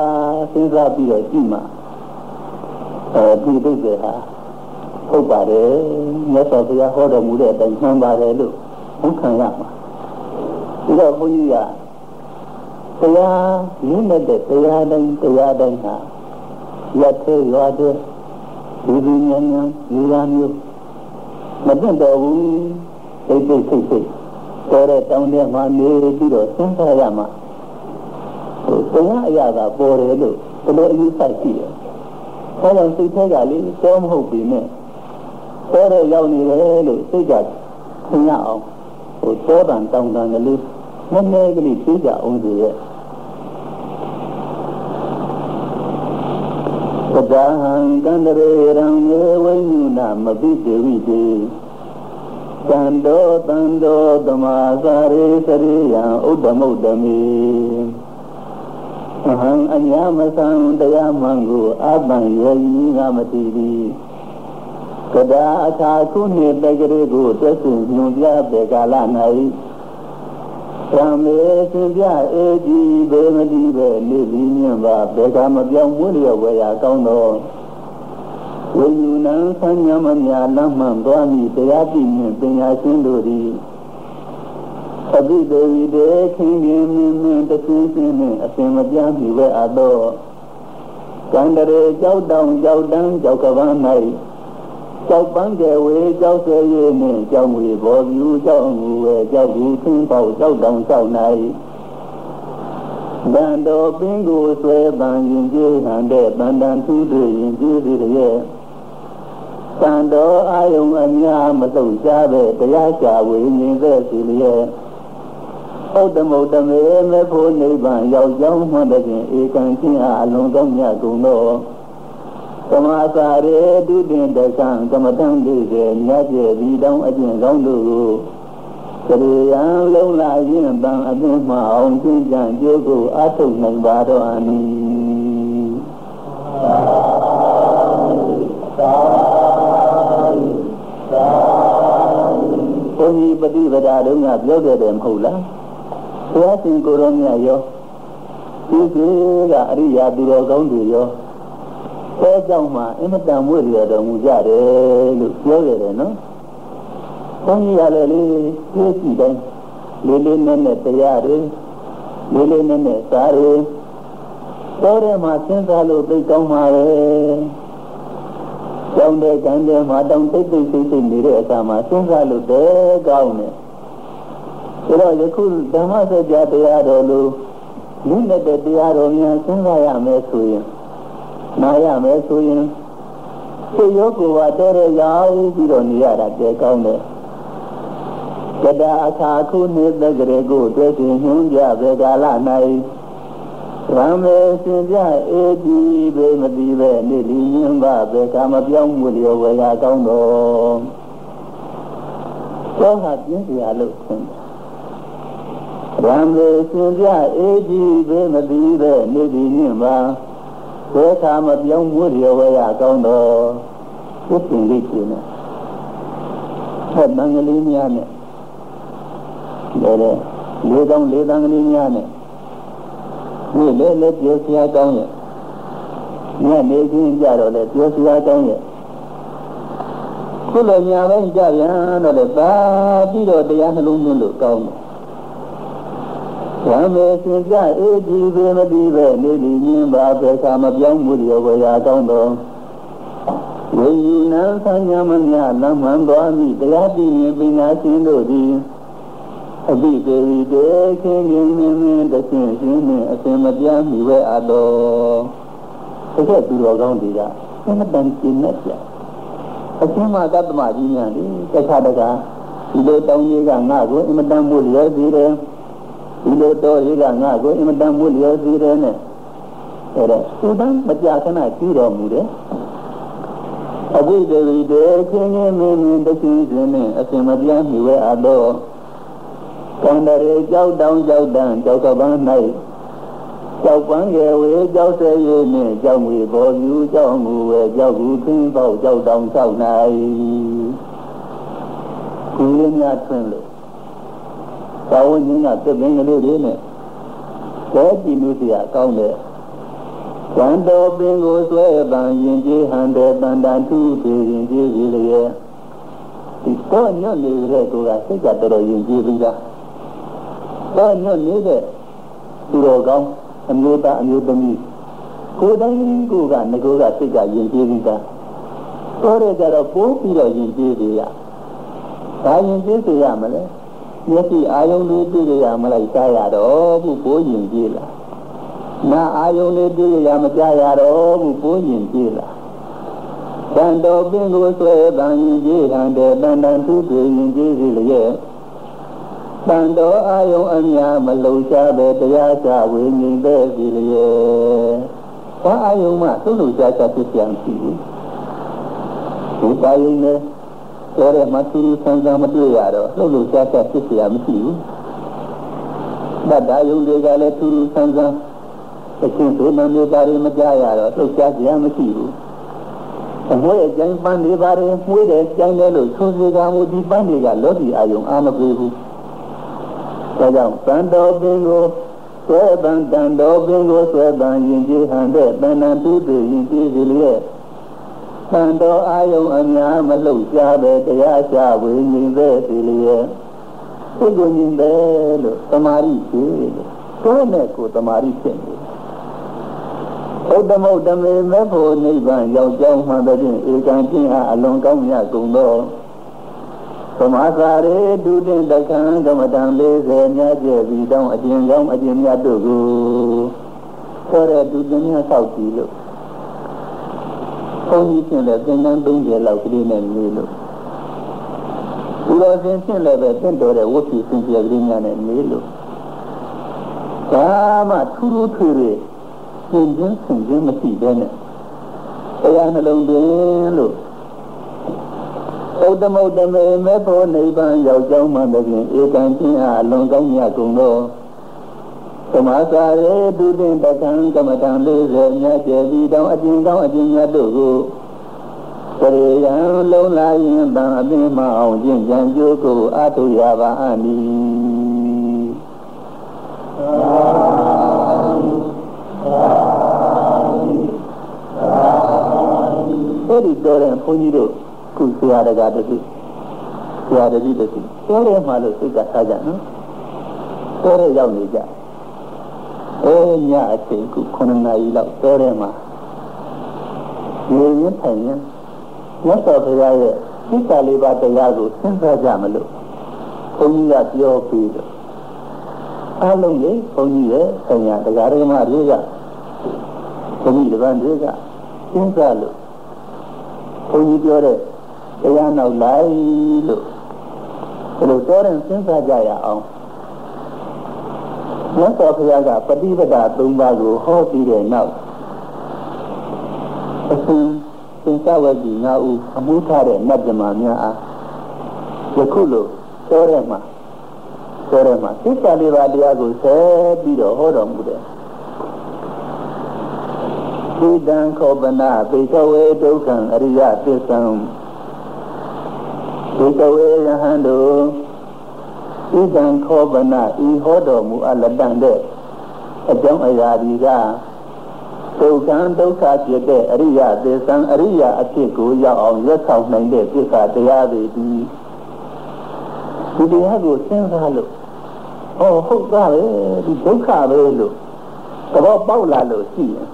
စဉ်းစားပြီးတော့ကြည့်မှအဲဒီဒုက္ခဟာဟုတ်ပါတယ်မြတ်စွာဘုရားဟောတော်မူတဲ့အတိုင်းမှန်ပါတယ်လို့ဝန်ခံရမှာဒီတော့ဘုန်းကြီးကတရားရင်းတဲ့တရားတိုင်းတရားတိုင်းဟာရတဲ့ရွာတဲ့ဒီဒီဉာဏ်ဉာဏ်ဒီရာမျိုး မတတ်တော်ဘူးစိတ်စိတ်စိတ်စိတ်တော်တဲ့တောင်းတဲ့မှာနေပြီးတော့စဉ်းစားရမှာတရားအရာကပေါ်တယ်လို့ဘယ်လိုအယူဆရှိတယ်။အဲဒါစိတ်ထဲကလေတောမဟုတ်ပြီနဲ့တောတဲ့ရောက်နေတယ်လို့စိတ်ကခင်းရအောင်ဟိုတောတန်တောင်းတန်ကလေးနည်းနည်းကလေးသိကြအောင်စီရဲ့ သဒ္ဒါဟံကန္တရေရံဝေဝိညုနာမပိတေဝိတေတန်တောတန်တောသမာစာရေစရိယံဥဒ္ဓမုဒ္ဓမေအဟံအညာမသံတရားမှန်ကိုအပံယောဤငါမတိသည်ကဒါအခါခုနှစ်တကလေးကိုတက်ဆင်ညွန်ပြပေကာလ၌ သံမေစင်ပြအေဒီဘေမတိပဲနေပြီးမြင်ပါဘေကမပြောင်းမွေးလျော်ဝေရာကောင်းသောဝိညာဏံဆံညမညာလမ်းမှန်သွားမည်တရားပြည့်မြင်ပညာရှင်တို့သည်အဘိဓေဝိတေခင်ခင်မင်းမင်းတဆင်းဆင်းနဲ့အစင်မပြားမီဝဲအပ်သောကန္တရေကြောက်တောင်ကြောက်တန်းကြောက်ကပန်း၌ ကြောက်ပန်းကယ်ဝေကြောက်ဆွေရည်နှင့်ကြောက်ငွေဘောပြူကြောက်ငူဝဲကြောက်ဘူးသင်းပေါကြောက်တောင်ကြောက်၌ဗန္တော်ပင်ကိုဆွဲပန်းရင်ကျေးဟန်တဲ့တန်တန်ထူးတွေရင်ကျေးသည်ရဲ့တန်တော်အာယုံအများမတုံကြပဲတရားချဝေမြင်တဲ့စီလျက်ဥဒ္ဓမုဒ္ဓမေမေဖို့နိဗ္ဗာန်ရောက်ကြောင်းမှန်တဲ့ဖြင့်ဧကံချင်းအားအလုံးစုံမြတ်ကုန်သော သမာစာရေတုတင်တကံကမ္မတံဒီကေမြတ်ကျေဒီတောင်းအကျင့်ကောင်းတို့ကိုသရေယံလုံးလာရင်တန်အသင်းမှအောင်ကျင့်ကြံကြိုးကိုအထုတ်နိုင်ပါတော့အနီးသာသာဘုန်းကြီးပฏิပဒါတုန်းကပြောခဲ့တယ်မဟုတ်လားဘုရားရှင်ကိုရောမြတ်ရောဒီစီကအရိယာသူတော်ကောင်းတွေရော အဲကြောင့်မှအင်မတန်မွေ့ရတော်မူကြတယ်လို့ပြောခဲ့တယ်နော်ဘုန်းကြီးကလည်းလေသိကြည့်တိုင်းလေးလေးနက်နက်တရားတွေလေးလေးနက်နက်စားတွေတော်ထဲမှာစဉ်းစားလို့သိကောင်းပါပဲကျောင်းတဲ့ကံတဲ့မှာတောင်တိတ်တိတ်ဆိတ်ဆိတ်နေတဲ့အခါမှာစဉ်းစားလို့တဲကောင်းတယ်ဒါတော့ယခုဓမ္မစကြာတရားတော်လို့လူနဲ့တဲ့တရားတော်များစဉ်းစားရမယ်ဆိုရင် နားရမယ်ဆိုရင်စိတ်ရောကိုယ်ပါတော်တော်ရောက်ပြီးတော့နေရတာတဲကောင်းတယ်ကတာအခါခုနှစ်သက်ကလေးကိုတွေ့ရှင်ညွှန်ကြဘေကာလ၌ရံမေစင်ပြအေဒီဘေမတိပဲနေလီညင်းပါဘေကာမပြောင်းမှုလျော်ဝေရာကောင်းတော်သောဟာပြင်းစရာလို့ဆင်ရံမေစင်ပြအေဒီဘေမတိပဲနေလီညင်းပါ ဘေကာမပြောင်းမှုလျော်ဝေရာကောင်းတော်ဘုပင်လေးရှင်နဲ့ဟဲ့မင်္ဂလေးများနဲ့လေလေလေးကောင်းလေးတန်းကလေးများနဲ့ဒီလေလေပြောစရာကောင်းရဲ့ညနေချင်းကြတော့လေပြောစရာကောင်းရဲ့ခုလိုညာပိုင်းကြပြန်တော့လေပါပြီးတော့တရားနှလုံးသွင်းလို့ကောင်းတယ်။ ဝမ်းမေစင်ကြအေးဒီပဲမဒီပဲနေလီညင်းပါပဲခါမပြောင်းမှုရောဘယ်ရာကောင်းတော့ဝိယူနံသံညာမမြလမ်းမှန်သွားမိတရားတည်ရင်ပညာရှင်တို့သည်အဘိဓေဝိတေခင်ခင်မင်းမင်းတခြင်းရှင်မင်းအစင်မပြားမိဝဲအပ်တော်တစ်ခက်သူတော်ကောင်းတွေကအမတန်ကျင့်နဲ့ပြအချင်းမတတ္တမကြီးများလေတခါတခါဒီလိုတောင်းကြီးကငါ့ကိုအမတန်မှုလျော်သေးတယ် ဒီလိုတော်ကြီးကငါ့ကိုအမတန်မှုလျော်သေးတယ်နဲ့အဲ့ဒါဥဒံမကြာခဏကြည့်တော်မူတယ်အဘိဓေဝိတေခင်ခင်မင်းမင်းတခြင်းရှင်မင်းအစင်မပြားမိဝဲအပ်တော်ကံတရေကြောက်တောင်ကြောက်တန်ကြောက်ကပန်း၌ကြောက်ပန်းငယ်ဝေကြောက်ဆဲရည်နှင့်ကြောက်ငွေပေါ်ယူကြောက်ငူဝဲကြောက်ကူသင်းပေါက်ကြောက်တောင်ဆောက်၌ကုရင်းများထွင်းလို့ သာဝဉ္ဇင်းကသစ်ပင်ကလေးတွေနဲ့ကျဲကြည့်လို့စရာကောင်းတဲ့ဝန္တော်ပင်ကိုဆွဲပန်ရင်ကြီးဟန်တဲ့တန်တန်ထူးသေးရင်ကြီးကြီးလေဒီတော့ညွတ်နေတဲ့ကိုကစိတ်ကတော်တော်ရင်ကြီးပြီးသားတော့ညွတ်နေတဲ့သူတော်ကောင်းအမျိုးသားအမျိုးသမီးကိုယ်တိုင်းကိုကငကိုကစိတ်ကယဉ်ကျေးပြီးသားတော့ရကြတော့ပိုးပြီးတော့ယဉ်ကျေးသေးရဒါယဉ်ကျေးစေရမလဲ မျက်စိအာယုံလေးတွေ့ရမလိုက်စားရတော့ဘူးပိုးယဉ်ကျေးလားနာအာယုံလေးတွေ့ရမကြရတော့ဘူးပိုးယဉ်ကျေးလားတန်တော်ပင်ကိုဆွဲတန်ရင်ကြီးဟန်တဲ့တန်တန်သူတွေရင်ကြီးစီလျက်တန်တော်အာယုံအများမလုံချပဲတရားချဝိငိမ့်တဲ့စီလျက်ဘာအာယုံမှသူ့လူချချဖြစ်ပြန်ရှိဘူးဒီအာယုံနဲ့ တော်ရမသူဆန်းဆန်းမတွေ့ရတော့လှုပ်လှုပ်ရှားရှားဖြစ်เสียမရှိဘူး။ဗတ်တာယုံတွေကလည်းသူဆန်းဆန်းအချင်းဆိုနမေတာတွေမကြရတော့လှုပ်ရှားเสียမရှိဘူး။အမွေးအကျိုင်းပန်းတွေပါတယ်မှုေးတယ်ကျိုင်းတယ်လို့ဆိုစေကမှုဒီပန်းတွေကလောကီအာယုံအာမပြေဘူး။ဒါကြောင့်တန်တော်ပင်ကိုဆွဲတန်တန်တော်ပင်ကိုဆွဲတန်ရင်ကြီးဟန်တဲ့တန်တန်တူးတူရင်ကြီးစီလျက် တန်တော်အာယုံအများမလှုပ်ရှားပဲတရားရှာဝိညာဉ်ပဲစီလျက်သိကိုမြင်ပဲလို့တမာရီဖြစ်လို့ကိုယ်နဲ့ကိုယ်တမာရီဖြစ်နေဥဒ္ဓမုဒ္ဓမေမေဖို့နိဗ္ဗာန်ရောက်ကြောင်းမှန်တဲ့ဧကံချင်းအားအလွန်ကောင်းမြတ်ကုန်သောသမာသာရေဒုတင်တက္ကံကမ္မတံ40မြတ်ကျက်ပြီးတောင်းအကျဉ်ကောင်းအကျဉ်မြတ်တို့ကိုဆိုတဲ့ဒုတင်မြတ်ဆောက်ကြည့်လို့ ဘုန်းကြီးဖြစ်တဲ့သင်္ကန်း30လောက်ကလေးနဲ့နေလို့ဘုရားရှင်ဖြစ်လည်းပဲတင့်တော်တဲ့ဝတ်ပြုစင်ကြယ်ကလေးများနဲ့နေလို့ဒါမှထူးထူးထွေထွေသင်ခြင်းဆင်ခြင်းမရှိဘဲနဲ့တရားနှလုံးသွင်းလို့သုတ္တမုတ်တမေမေဖို့နိဗ္ဗာန်ရောက်ကြောင်းမှတည်းဧကံချင်းအားလွန်ကောင်းမြတ်ကုန်သော သမာစာရေဒုတင်တကံကမ္မထံ40မြတ်ကျေပြီးတောင်းအကျဉ်ကောင်းအကျဉ်မြတ်တို့ကိုပရိယံလုံးလာရင်တန်အသိမအောင်ကျင့်ကြံကြိုးကိုအထုရပါအနိအဲ့ဒီတော်တဲ့ဘုန်းကြီးတို့ခုဆရာတကာတခုဆရာတကြီးတခုတော်တယ်မှလို့စိတ်ကထားကြနော်တော်တယ်ရောက်နေကြ အဲညအချိန်ခု9နာရီလောက်တော်တယ်မှာနေရင်ထိုင်ရင်မြတ်စွာဘုရားရဲ့သစ္စာလေးပါးတရားကိုစဉ်းစားကြမလို့ဘုန်းကြီးကပြောပြီးတော့အားလုံးလေဘုန်းကြီးရဲ့ဆရာတရားဓမ္မတွေကဘုန်းကြီးတပည့်တွေကစဉ်းစားလို့ဘုန်းကြီးပြောတဲ့တရားနောက်လိုက်လို့ဘယ်လိုတော်ရင်စဉ်းစားကြရအောင် မြတ်စွာဘုရားကပฏิပဒါ၃ပါးကိုဟောပြီးတဲ့နောက်အစဉ်သင်္ကဝတိငါဥအမှုထားတဲ့နတ်ဇမာများအားယခုလိုတော်ရမှာတော်ရမှာသစ္စာလေးပါးတရားကိုဆက်ပြီးတော့ဟောတော်မူတယ်ဣဒံခောပနာပိကဝေဒုက္ခံအရိယသစ္ဆံပိကဝေယဟံတို့ ဣဒံခောပနာဤဟောတော်မူအလတန်တဲ့အကြောင်းအရာဒီကဒုက္ခံဒုက္ခဖြစ်တဲ့အရိယသစ္ဆံအရိယအဖြစ်ကိုရောက်အောင်ရွတ်ဆောင်နိုင်တဲ့ပြစ္ဆာတရားတွေဒီဒီတရားကိုစဉ်းစားလို့ဟောဟုတ်တာပဲဒီဒုက္ခပဲလို့သဘောပေါက်လာလို့ရှိရင်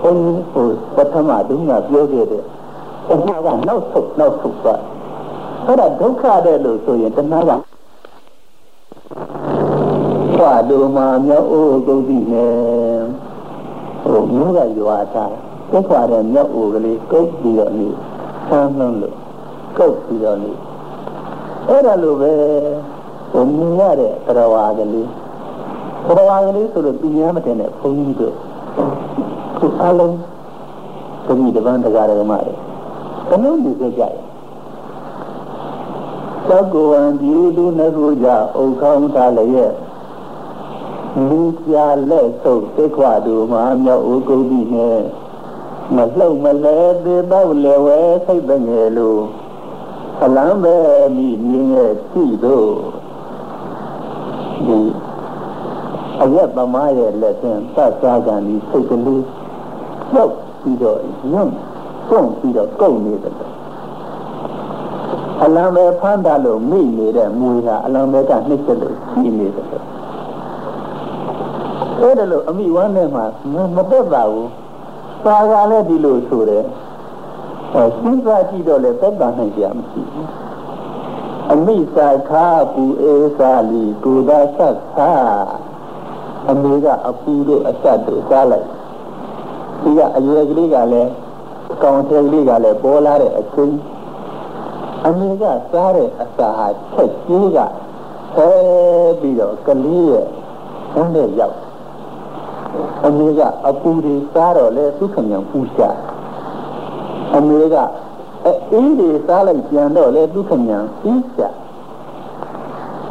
ဘုန်းကြီးဟိုပထမတုန်းကပြောခဲ့တဲ့တဏှာကနောက်ဆုတ်နောက်ဆုတ်သွားအဲ့ဒါဒုက္ခတဲ့လို့ဆိုရင်တဏှာက ဘွာတို့မှာမြောက်အိုးကုန်ပြီနဲ့ဟိုမြို့ကရွာသားဒုက္ခတဲ့မြောက်အိုးကလေးကုတ်ပြီးတော့နေဆမ်းလုံးလို့ကုတ်ပြီးတော့နေအဲ့ဒါလိုပဲဟိုမြင်ရတဲ့တရားကလေးတရားကလေးဆိုလို့ပြင်းရမတဲ့ဘုန်းကြီးတို့ခုအလုံးဘုရားတပန်းတရားဓမ္မတွေဘယ်လိုနေကြကြလဲ သောကဝံဒီလူနှစ်ခုကြအုတ်ခေါင်းထားလည်းရဲ့လူပြလက်ဆုပ်သိခွာတို့မှာမြောက်ဥကုတ်ပြီးနဲ့မလှုပ်မလဲသေးတော့လေဝဲစိတ်တငယ်လို့ဖလန်းပဲမိမြင်းရဲ့ရှိတို့ဒီအရက်သမားရဲ့လက်ဆင်းသတ်စားကန်ဒီစိတ်ကလေးပြုတ်ပြီးတော့ညွန့်ကုန်ပြီးတော့ကုန်နေတယ် အလံပဲဖမ်းတာလို့မိနေတဲ့မွေကအလံပဲကနှိမ့်ချက်လို့ရှိနေတယ်အဲ့ဒါလို့အမိဝမ်းထဲမှာမတက်ပါဘူးသာကလည်းဒီလိုဆိုတယ်အဲစဉ်းစားကြည့်တော့လေသက်သာနိုင်ကြမရှိဘူးအမိစာခါပူအေးစာလီကိုသာဆက်ခါအမေကအပူတို့အဆက်တို့စားလိုက်ဒီကအရွယ်ကလေးကလည်းကောင်းတဲ့ကလေးကလည်းပေါ်လာတဲ့အချင်း အမေကစားတဲ့အစာဟာချက်ကြီးကဆဲပြီးတော့ကလေးရဲ့ဆန်းတဲ့ရောက်အမေကအပူတွေစားတော့လေသူခမြောင်ပူရှာအမေကအေးတွေစားလိုက်ပြန်တော့လေသူခမြောင်ပူရှာ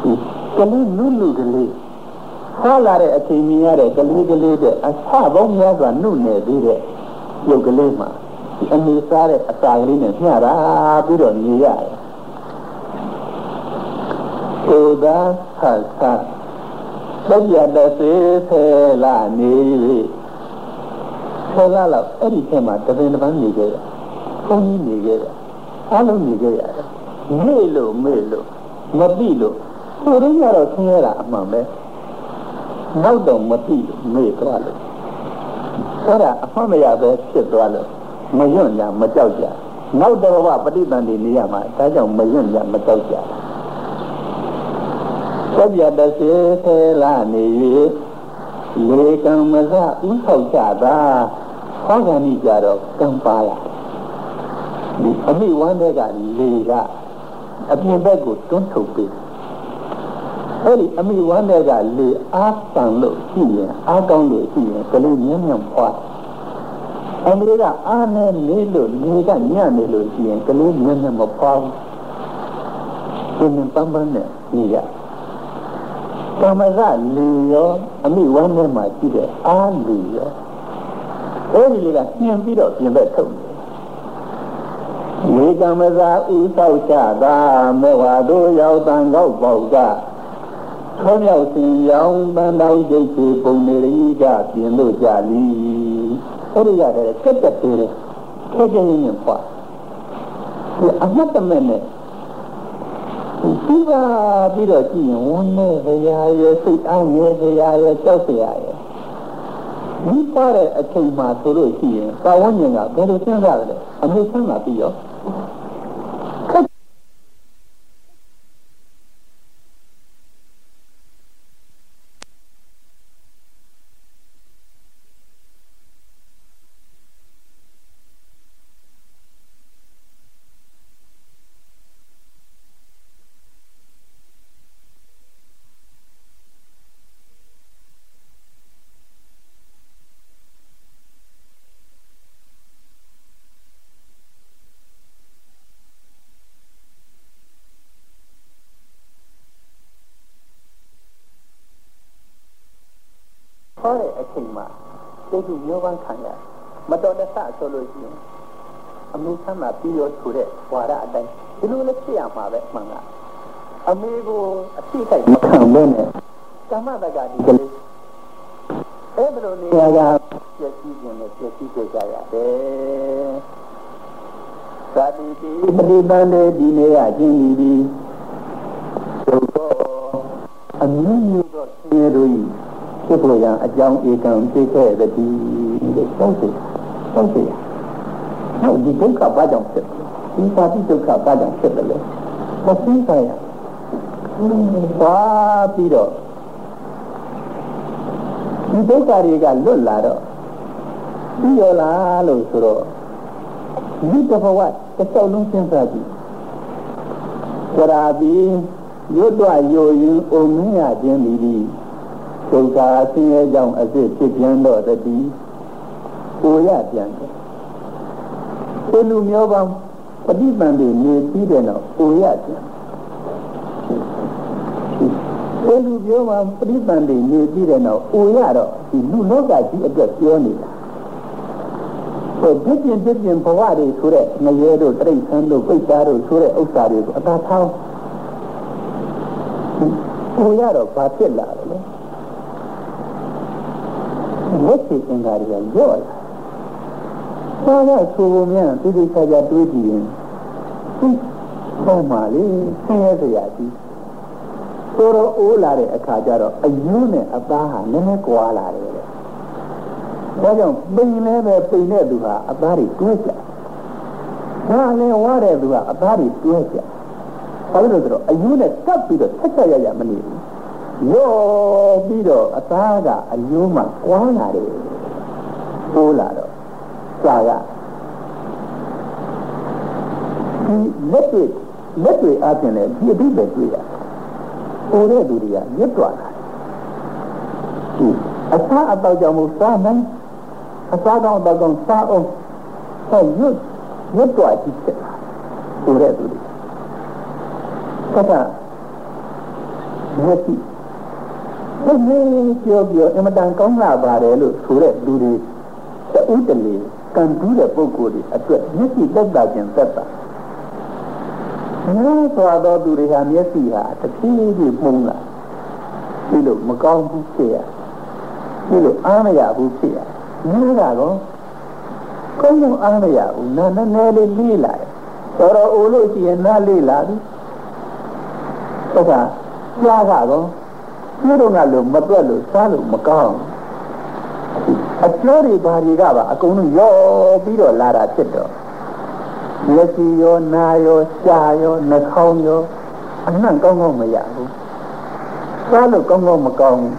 ဒီကလေးနုနုကလေးစားလာတဲ့အချိန်မြင်ရတဲ့ကလေးကလေးတဲ့အဆပေါင်းများစွာနှုတ်နေသေးတဲ့ရုပ်ကလေးမှာဒီ အနေစားတဲ့အစာကလေးနဲ့မျှတာပြီးတော့နေရတယ်။ကိုယ်သာဆတ်ဆတ်သက်ရတဲ့စေဆဲလာနေဆဲလာတော့အဲ့ဒီထဲမှာတပင်တပန်းနေကြရ။ဘုန်းကြီးနေကြရ။အားလုံးနေကြရတယ်။မေ့လို့မေ့လို့မသိလို့ကိုယ်ရင်းရတော့ဆင်းရဲတာအမှန်ပဲ။နောက်တော့မသိလို့မေ့သွားလို့အဲ့ဒါအမှန်မရပဲဖြစ်သွားလို့ မယွန့်ကြမကြောက်ကြနောက်တော့ပฏิတန်တွေနေရမှာဒါကြောင့်မယွန့်ကြမကြောက်ကြသဗျတစေသေလာနေ၍လေကံမစဥထောက်ကြတာဟောကံဤကြတော့ကံပါလာဒီအမိဝမ်းတဲ့ကလေကအပြင်ဘက်ကိုတွန်းထုတ်ပေးအဲ့ဒီအမိဝမ်းတဲ့ကလေအားတန်လို့ရှိရင်အားကောင်းလို့ရှိရင်ကလေးမြင်းမြန်းဖွာ အအမေကအားနဲ့နေလို့နေကညံ့နေလို့ရှိရင်ကလေးမျက်နှာမပေါင်းဒီနေ့ပန်းပန်းနဲ့နေရကမ္မကလူရောအမိဝမ်းထဲမှာရှိတဲ့အားလူရောအဲဒီလေးကညှင်ပြီးတော့ပြင်ဘက်ထုတ်နေဝေကမသာဥသောချတာမေဝါတို့ရောက်တန်ကောက်ပေါကထောမြောက်စင်ရောင်တန်တော်ရိတ်ချေပုံနေရိကပြင်လို့ကြလီ အဲ့ဒီရတယ်ကက်တက်သေးတယ်ခဲခဲရင်းရင်ပွားဒီအမှတ်တမဲ့နဲ့ဒီပါပြီးတော့ကြည့်ရင်ဝန်းနေကြရရဲ့စိတ်အားငယ်ကြရရဲ့ကြောက်ကြရရဲ့ဒီပါတဲ့အချိန်မှာဆိုလို့ရှိရင်ပါဝန်းကျင်ကဘယ်လိုစဉ်းစားကြလဲအမှုဆန်းလာပြီးရောဟောတဲ့အချိန်မှာစိတ်ကူမျိုးပန်းခံရမတော်တဆဆိုလို့ရှိရင်အမေဆမ်းမှာ ပြီးရောထူတဲ့ဝါဒအတိုင်းဒီလိုလည်းဖြစ်ရမှာပဲမှန်ကအမေကိုအသိခိုက်မခံဘဲနဲ့ကမ္မတကဒီကလေးအဲ့ဒါလိုနေရာကပြည့်စည်ခြင်းနဲ့ပြည့်စည်ကြကြရတယ်သာတိတိပရိသန္တေဒီနေရခြင်းဒီဒုက္ခအမျိုးမျိုးသောဆင်းရဲတို့၏ဖြစ်ပေါ်ရန်အကြောင်းဧကံသိခဲ့တဲ့ဒီတဲ့တောက်စီတောက်စီ နောက်ဒီဒုက္ခဘာကြောင့်ဖြစ်ဒီပါတိဒုက္ခဘာကြောင့်ဖြစ်တယ်လဲမသိကြရဘာပြီးတော့ဒီဒုက္ခတွေကလွတ်လာတော့ပြီးရလားလို့ဆိုတော့ဒီတဘဝတစ်စောက်လုံးစဉ်းစားကြည့်ကြရာပြီးရွတ်တော့ယိုရင်အုံမင်းရခြင်းသည်ဒုက္ခအဆင်းရဲကြောင့်အစ်စ်ဖြစ်ပြန်တော့တည်းကိုရပြန်တယ် ဒီလူမျိုးပေါင်းပฏิပန်တွေနေပြီးတဲ့နောက်ကိုရပြန်ဒီလူမျိုးမှာပฏิပန်တွေနေပြီးတဲ့နောက်ကိုရတော့ဒီလူလောကကြီးအတွက်ပြောနေတာဟိုပြည့်ပြည့်ပြည့်ဘဝတွေဆိုတဲ့ငရဲတို့တိရစ္ဆာန်တို့ပိတ်သားတို့ဆိုတဲ့ဥစ္စာတွေကိုအသာထောင်းကိုရတော့ဘာဖြစ်လာလဲဝိသေအင်္ဂါတွေကရော့လာ။ ဘာသာဆိုဖို့များတိတိကျကျတွေးကြည့်ရင်ဟောမှလေဆင်းရဲစရာကြီး။ဆိုတော့အိုးလာတဲ့အခါကျတော့အယွန်းနဲ့အသားဟာနည်းနည်းကွာလာတယ်လေ။ဒါကြောင့်ပိန်လည်းပဲပိန်တဲ့သူဟာအသားတွေတွဲကြ။ဒါလည်းဝါတဲ့သူကအသားတွေတွဲကြ။ဘာလို့လဲဆိုတော့အယွန်းနဲ့ကပ်ပြီးတော့ဆက်ဆက်ရရမနေဘူး။ရောပြီးတော့အသားကအယိုးမှကွာလာတယ်ပိုးလာတော့ ကြာကဒီလက်တွေလက်တွေအပြင်လည်းဒီအပြီးပဲတွေ့ရပိုးတဲ့လူတွေကရွတ်သွားတာဒီအသားအတော့ကြောင့်မို့စားနိုင်အသားကောင်းတော့ကောင်းစားအောင်ဟဲ့ရွတ်ရွတ်သွားကြည့်ချက်ပိုးတဲ့လူတွေကကတမျက်စိဘယ်လိုပြောပြောအမတန်ကောင်းလာပါတယ်လို့ဆိုတဲ့လူတွေတူးတလေ ကံတူးတဲ့ပုဂ္ဂိုလ်တွေအတွက်မျက်စိတက်တာခြင်းသက်တာများစွာသောသူတွေဟာမျက်စိဟာတဖြည်းဖြည်းမှုန်းလာဒီလိုမကောင်းဘူးဖြစ်ရဒီလိုအားမရဘူးဖြစ်ရများကတော့ကောင်းကောင်းအားမရဘူးနာနည်းနည်းလေးလေးလာတယ်တော်တော်အိုလို့ရှိရင်နားလေးလာပြီဟုတ်ကဲ့ကြားကတော့ကျိုးတော့ကလို့မတွက်လို့စားလို့မကောင်း အကျိုးတွေဘာတွေကပါအကုန်လုံးရောပြီးတော့လာတာဖြစ်တော့လက်စီရောနာရောရှားရောနှာခေါင်းရောအနှံ့ကောင်းကောင်းမရဘူးစားလို့ကောင်းကောင်းမကောင်းဘူး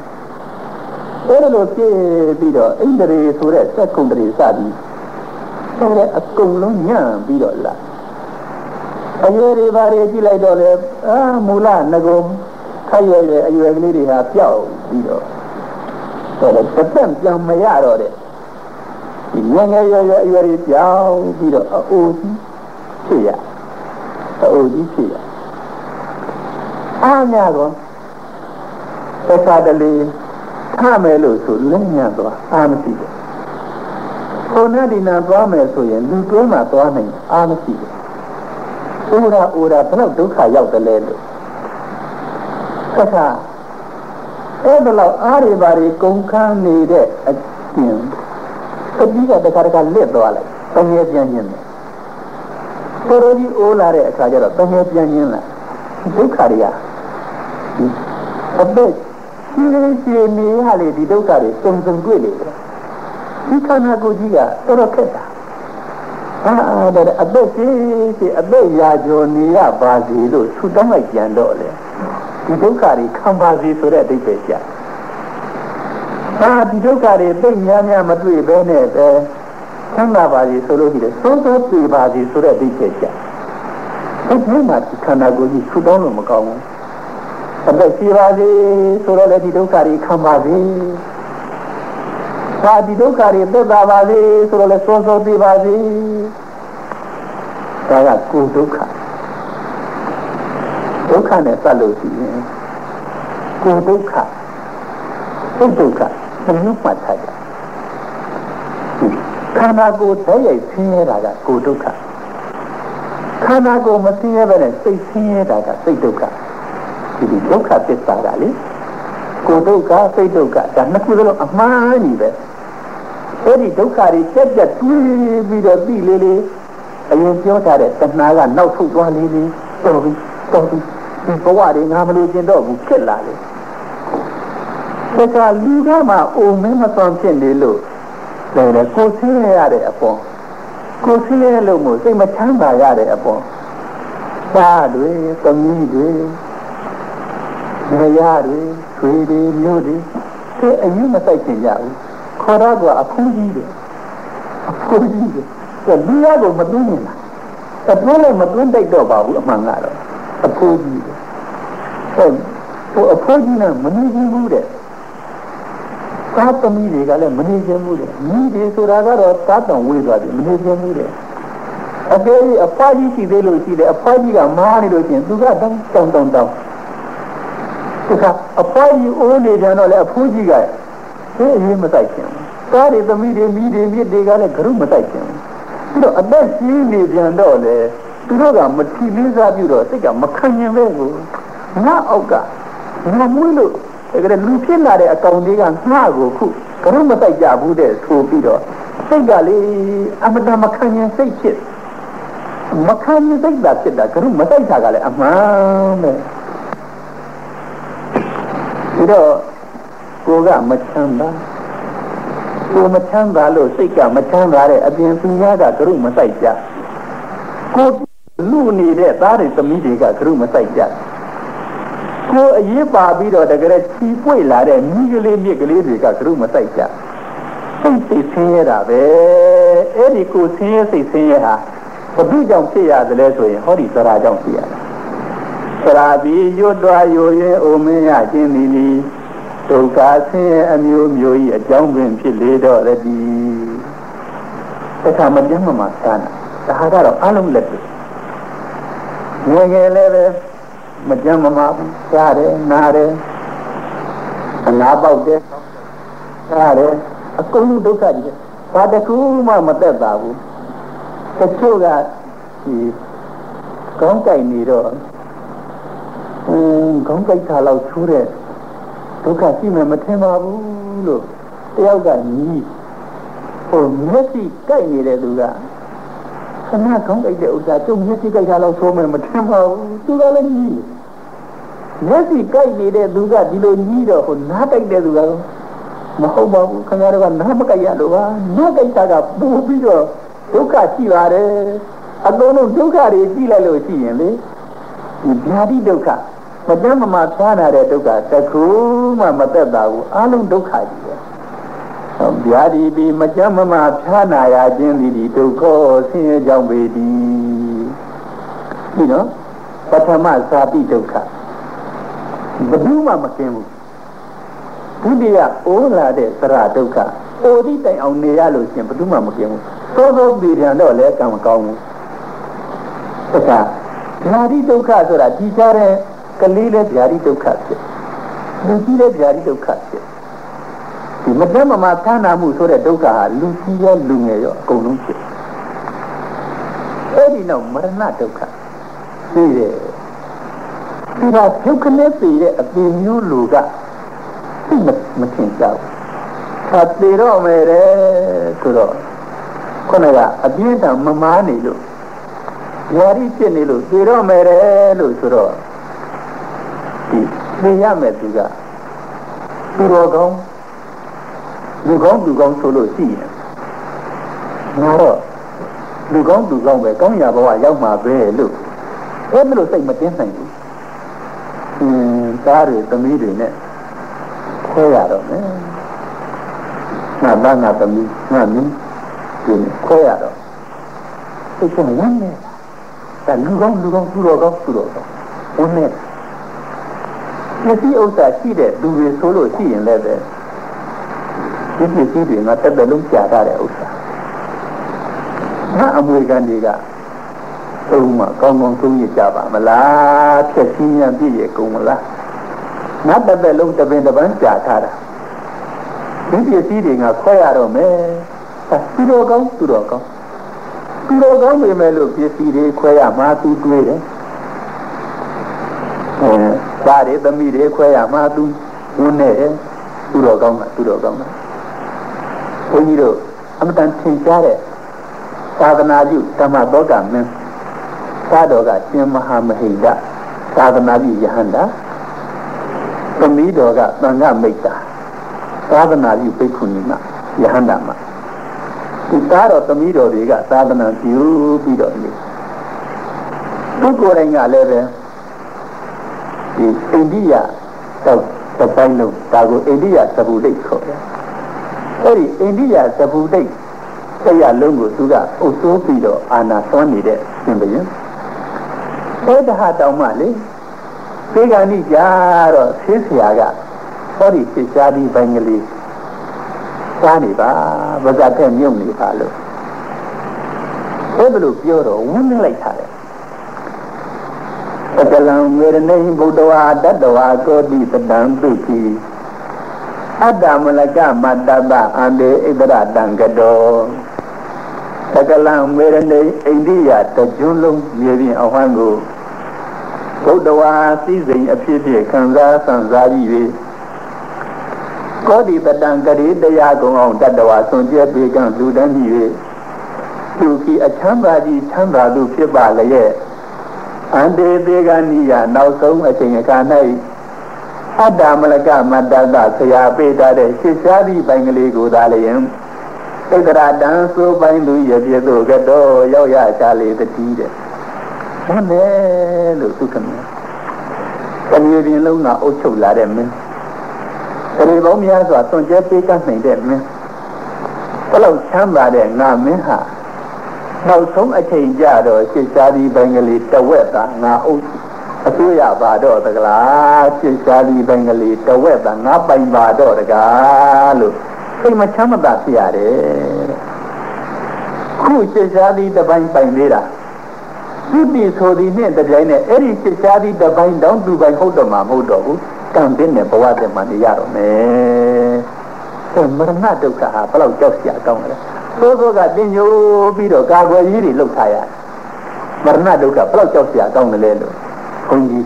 အဲ့ဒါလို့ဖြစ်ပြီးတော့အိန္ဒြေဆိုတဲ့စက်ကုံတရေစသည်တော့လေအကုန်လုံးညံ့ပြီးတော့လာအရွယ်တွေဘာတွေကြည့်လိုက်တော့လေအာမူလငကုံခက်ရရဲ့အရွယ်ကလေးတွေဟာပျောက်ပြီးတော့ တော့တစ်သက်ပြန်မရတော့တဲ့ဒီငယ်ငယ်ရွယ်ရွယ်အရွယ်ကြီးပြောင်းပြီးတော့အိုးကြီးဖြစ်ရအိုးကြီးဖြစ်ရအားများတော့သစ္စာတလေထမယ်လို့ဆိုလက်ညံသွားအားမရှိဘူးခုနဒီနာသွားမယ်ဆိုရင်လူတွဲမှာသွားနိုင်အားမရှိဘူးအိုရာအိုရာဘယ်တော့ဒုက္ခရောက်တယ်လဲလို့သစ္စာ အဲ့ဒါလောက်အားရပါရီကုန်ခန်းနေတဲ့အပြင်တတိကတခါတခါလစ်သွားလိုက်တငယ်ပြန်ခြင်းတယ်ကိုရိုကြီးအိုးလာတဲ့အခါကျတော့တငယ်ပြန်ခြင်းလားဒုက္ခတွေကအပိတ်ရှိရှိနေရလေဒီဒုက္ခတွေစုံစုံတွေ့လေဒီခန္ဓာကိုယ်ကြီးကတော်တော်ခက်တာအာတဲ့အပိတ်ရှိရှိအပိတ်ရာကျော်နေရပါစီလို့ထူတောင်းလိုက်ပြန်တော့လေ ဒီဒုက္ခတွေခံပါစီဆိုတဲ့အဓိပ္ပာယ်ကျအာဒီဒုက္ခတွေသိများများမတွေ့ဘဲနဲ့ပဲဆန္ဒပါစီဆိုလို့ရှိတယ်သုံးသုံးတွေ့ပါစီဆိုတဲ့အဓိပ္ပာယ်ကျဒီမှာဒီခန္ဓာကိုယ်ကြီးထူတောင်းလို့မကောင်းဘူးအသက်ရှိပါစေဆိုတော့လည်းဒီဒုက္ခတွေခံပါစေ။ဒါဒီဒုက္ခတွေသက်သာပါစေဆိုတော့လည်းစောစောသိပါစေ။ဒါကကိုယ်ဒုက္ခ ဒုက္ခနဲ့စပ်လို့ရှိရင်ကိုယ်ဒုက္ခစိတ်ဒုက္ခသမီးမှတ်ထားကြခန္ဓာကိုယ်တည်းရိုက်ဆင်းရဲတာကကိုယ်ဒုက္ခခန္ဓာကိုယ်မဆင်းရဲဘဲနဲ့စိတ်ဆင်းရဲတာကစိတ်ဒုက္ခဒီဒုက္ခသစ္စာကလေကိုယ်ဒုက္ခစိတ်ဒုက္ခဒါနှစ်ခုစလုံးအမှန်ကြီးပဲအဲ့ဒီဒုက္ခတွေကြက်ကြက်တွေးပြီးတော့သိလေးလေးအရင်ပြောထားတဲ့တဏှာကနောက်ထုတ်သွားလေးလေးတော်ပြီတော်ပြီ ဒီဘဝတွေငါမလို့ကျင်တော့ဘူးဖြစ်လာလေဒါကလူကမှအိုမင်းမသွန်ဖြစ်နေလို့လည်းကိုဆင်းရတဲ့အပေါ်ကိုဆင်းရလို့မို့စိတ်မချမ်းသာရတဲ့အပေါ်သားတွေသမီးတွေနေရတွေဆွေတွေမျိုးတွေအဲအယူမဆိုင်ချင်ကြဘူးခေါ်တော့ကအဖူးကြီးတယ်အဖူးကြီးတယ်ဆိုလူရကိုမသွင်းနေတာအသွင်းလည်းမသွင်းတိုက်တော့ပါဘူးအမှန်ကတော့အဖူးကြီးတယ် ဟိုအဖူးကြီးနဲ့မနေချင်းဘူးတဲ့သာသမီတွေကလည်းမနေချင်းဘူးတဲ့မိတွေဆိုတာကတော့သာတောင်ဝေးသွားပြီမနေချင်းဘူးတဲ့အကယ်၍အဖွားကြီးရှိသေးလို့ရှိတယ်အဖွားကြီးကမားနေလို့ရှိရင်သူကတောင်းတောင်းတောင်းတောင်းဒီကအဖွားကြီးအိုးနေကြတော့လေအဖိုးကြီးကသိအရေးမဆိုင်ချင်ဘူးသားတွေသမီးတွေမိတွေမြစ်တွေကလည်းဂရုမဆိုင်ချင်ဘူးပြီးတော့အသက်ကြီးနေပြန်တော့လေသူတို့ကမထီလေးစားပြုတော့စိတ်ကမခံရင်ပဲကို ငါအောက်ကငါမွေးလို့ဒါကြတဲ့လူဖြစ်လာတဲ့အကောင်လေးကငါ့ကိုခုဂရုမဆိုင်ကြဘူးတဲ့ဆိုပြီးတော့စိတ်ကလေအမတမခံရင်စိတ်ဖြစ်မခံရင်စိတ်သာဖြစ်တာဂရုမဆိုင်တာကလည်းအမှန်ပဲဒီတော့ကိုကမချမ်းသာကိုမချမ်းသာလို့စိတ်ကမချမ်းသာတဲ့အပြင်သူများကကရုမဆိုင်ကြကိုလူနေတဲ့သားတွေသမီးတွေကကရုမဆိုင်ကြ ကိုအရေးပါပြီးတော့တကယ်ချီပွေလာတဲ့မိကလေးမြစ်ကလေးတွေကကရုမဆိုင်ကြစိတ်စိတ်ဆင်းရဲတာပဲအဲ့ဒီကိုဆင်းရဲစိတ်ဆင်းရဲဟာဘုဒ္ဓကြောင့်ဖြစ်ရတယ်လဲဆိုရင်ဟောဒီသရာကြောင့်ဖြစ်ရတယ်သရာပြီးရွတ်တော်ယိုရင်အိုမင်းရခြင်းသည်လီဒုက္ခဆင်းရဲအမျိုးမျိုး၏အကြောင်းပင်ဖြစ်လေတော့တည်းတခါမပြတ်မမှာသာနာဒါကတော့အလုံးလက်တွေ့ငယ်ငယ်လေးပဲ မကြမ်းမမာဘူးစားတယ်နားတယ်အနာပေါက်တယ်စားတယ်အကုန်လုံးဒုက္ခကြီးဘာတစ်ခုမှမသက်သာဘူးတချို့ကဒီကောင်းကြိုက်နေတော့အင်းကောင်းကြိုက်တာလောက်ချိုးတဲ့ဒုက္ခရှိမှမထင်ပါဘူးလို့တယောက်ကညီးဟိုမျက်စိကြိုက်နေတဲ့သူက ခဏကောင်းကြိုက်တဲ့ဥစ္စာကျုံမျက်စိကြိုက်တာလောက်ဆိုမှမထင်ပါဘူးသူကလည်းညီးမျက်စိကြိုက်နေတဲ့သူကဒီလိုညီးတော့ဟိုနားကြိုက်တဲ့သူကမဟုတ်ပါဘူးခင်ဗျားတို့ကနားမကြိုက်ရလို့ပါနားကြိုက်တာကပူပြီးတော့ဒုက္ခရှိပါတယ်အကုန်လုံးဒုက္ခတွေကြည့်လိုက်လို့ရှိရင်လေဒီဗျာတိဒုက္ခမတမ်းမမဖြားလာတဲ့ဒုက္ခတခုမှမသက်သာဘူးအလုံးဒုက္ခကြီးပဲ။ ဗျာဒီဒီမကြမ်းမမဖြားနာရခြင်းဒီဒီဒုက္ခဆင်းရဲကြောင့်ပေဒီ။ဒီနော်ပထမဇာတိဒုက္ခဘယ်သူမှမကင်းဘူး။ဒုတိယအိုးလာတဲ့သရဒုက္ခသအိုဒီတိုင်အောင်နေရလို့ရှင်ဘယ်သူမှမกินဘူးသို့သောပြည်ပြန်တော့လည်းကံမကောင်းဘူးတခါဗျာတိဒုက္ခဆိုတာဒီကြတဲ့ကလေးလည်းဗျာတိဒုက္ခဖြစ်လူကြီးလည်းဗျာတိဒုက္ခဖြစ် ဒီမတ္တမမဌာနာမှုဆိုတဲ့ဒုက္ခဟာလူကြီးရောလူငယ်ရောအကုန်လုံးဖြစ်အဲ့ဒီနောက်မရဏဒုက္ခသိတယ်ဒီကဒုက္ခနဲ့ပြည်တဲ့အပင်မျိုးလူကသိမထင်ကြဘူး။ဒါပြေတော့မယ်တဲ့ဆိုတော့ခုနကအပြင်းထန်မမားနေလို့ဝါရီဖြစ်နေလို့ပြေတော့မယ်တဲ့လို့ဆိုတော့ဒီသိရမယ်သူကသူတော်ကောင်း လူကောင်းလူကောင်းဆိုလို့ရှိရင်ငါတော့လူကောင်းလူကောင်းပဲကောင်းရာဘဝရောက်မှာပဲလို့အဲ့လိုစိတ်မတင်းနိုင်ဘူး။အင်းသားတွေသမီးတွေနဲ့ခွဲရတော့မယ်။ငါသားငါသမီးငါမင်းဒီခွဲရတော့စိတ်ကဝမ်းနေ။ဒါလူကောင်းလူကောင်းသူတော်ကောင်းသူတော်ကောင်းဝန်းနေပစ္စည်းဥစ္စာရှိတဲ့လူတွေဆိုလို့ရှိရင်လည်းပဲ ဒီပစ္စည်းတွေငါတက်တက်လုံးကြာတာတဲ့ဥစ္စာငါအမွေခံတွေကသုံးမှကောင်းကောင်းသုံးရကြပါမလားဖြည့်စင်းရပြည့်ရကုန်မလားငါတက်တက်လုံးတပင်တပန်းကြာထားတာဒီပစ္စည်းတွေငါခွဲရတော့မယ်သူတော်ကောင်းသူတော်ကောင်းသူတော်ကောင်းပေမဲ့လို့ပစ္စည်းတွေခွဲရမှာသူတွေးတယ်အဲသားတွေသမီးတွေခွဲရမှာသူဝင်နေတယ်သူတော်ကောင်းကသူတော်ကောင်းက ဘုန်းကြီးတို့အမတန်ထင်ရှားတဲ့သာသနာပြုဓမ္မသောကမင်းသာတော်ကရှင်မဟာမဟိန္ဒသာသနာပြုယဟန္တာသမီးတော်ကသံဃမိတ်တာသာသနာပြုပိက္ခုနီမယဟန္တာမဒီသားတော်သမီးတော်တွေကသာသနာပြုပြီးတော့နေသူကိုယ်တိုင်ကလည်းပဲဒီအိန္ဒိယတော့တပိုင်းလုံးဒါကိုအိန္ဒိယသဘူဒိတ်ခေါ်တယ် အဲ့ဒီအိန္ဒိယသဘူဒိတ်တရားလုံးကိုသူကအုပ်စိုးပြီးတော့အာနာသွန်းနေတဲ့ရှင်ဘုရင်အဲ့ဒါဟာတောင်းမှလေသေဂာနိကြတော့ဆေးဆရာကဟောဒီစစ်ရှားဒီဘင်္ဂလီစားနေပါဗဇတ်တဲ့မြုပ်နေပါလို့အဲ့ဒါလို့ပြောတော့ဝန်းနေလိုက်တာလေအတလံဝေရဏိဗုဒ္ဓဝါတတ္တဝါကောတိတတံပိတိ အတ္တမလကမတ္တပအန္တေဣဒရတံကတောသကလံဝေရဏိအိန္ဒိယတကျွန်းလုံးမြေပြင်အဝမ်းကိုဗုဒ္ဓဝါစည်းစိမ်အဖြစ်ဖြင့်ခံစားဆံစားကြည့်၍ကောတိတတံကတိတရားကုံအောင်တတ္တဝါဆွန်ကျဲပေကံလူတန်းကြည့်၍သူကီအချမ်းသာကြီးချမ်းသာသူဖြစ်ပါလျက်အန္တေသေးကနိယနောက်ဆုံးအချိန်အခါ၌ အတ္တမလကမတ္တသဆရာပေးထားတဲ့ရှစ်ရှားသည့်ပိုင်ကလေးကိုသာလျင်ဣဒရာတံဆိုပိုင်းသူရပြည့်သို့ကတော့ရောက်ရချလေတတိတဲ့ဘုန်းနဲ့လို့သူကမြင်တမျိုးပြင်လုံးကအုပ်ချုပ်လာတဲ့မင်းတရေပေါင်းများစွာသွန်ကျဲပေးကနိုင်တဲ့မင်းဘလို့ချမ်းသာတဲ့ငါမင်းဟာနောက်ဆုံးအချိန်ကြတော့ရှစ်ရှားဒီဘင်္ဂလီတဝက်သာငါအုပ် အစိုးရပါတော့တကလားရှစ်ရှားဒီဘင်္ဂလီတဝက်သာငါပိုင်ပါတော့တကားလို့စိတ်မချမ်းသာဖြစ်ရတယ်ခုရှစ်ရှားဒီတပိုင်းပိုင်သေးတာသူတိဆိုဒီနဲ့တပြိုင်နဲ့အဲ့ဒီရှစ်ရှားဒီတပိုင်းတောင်းသူပိုင်ဟုတ်တော့မှာမဟုတ်တော့ဘူးကံတင်းနဲ့ဘဝတည်းမှာနေရတော့မယ်အဲမရဏဒုက္ခဟာဘယ်လောက်ကြောက်စရာကောင်းလဲသို့သောကတင်ညိုပြီးတော့ကာကွယ်ကြီးတွေလှုပ်ထားရမရဏဒုက္ခဘယ်လောက်ကြောက်စရာကောင်းတယ်လဲလို့ ခွန်ကြီး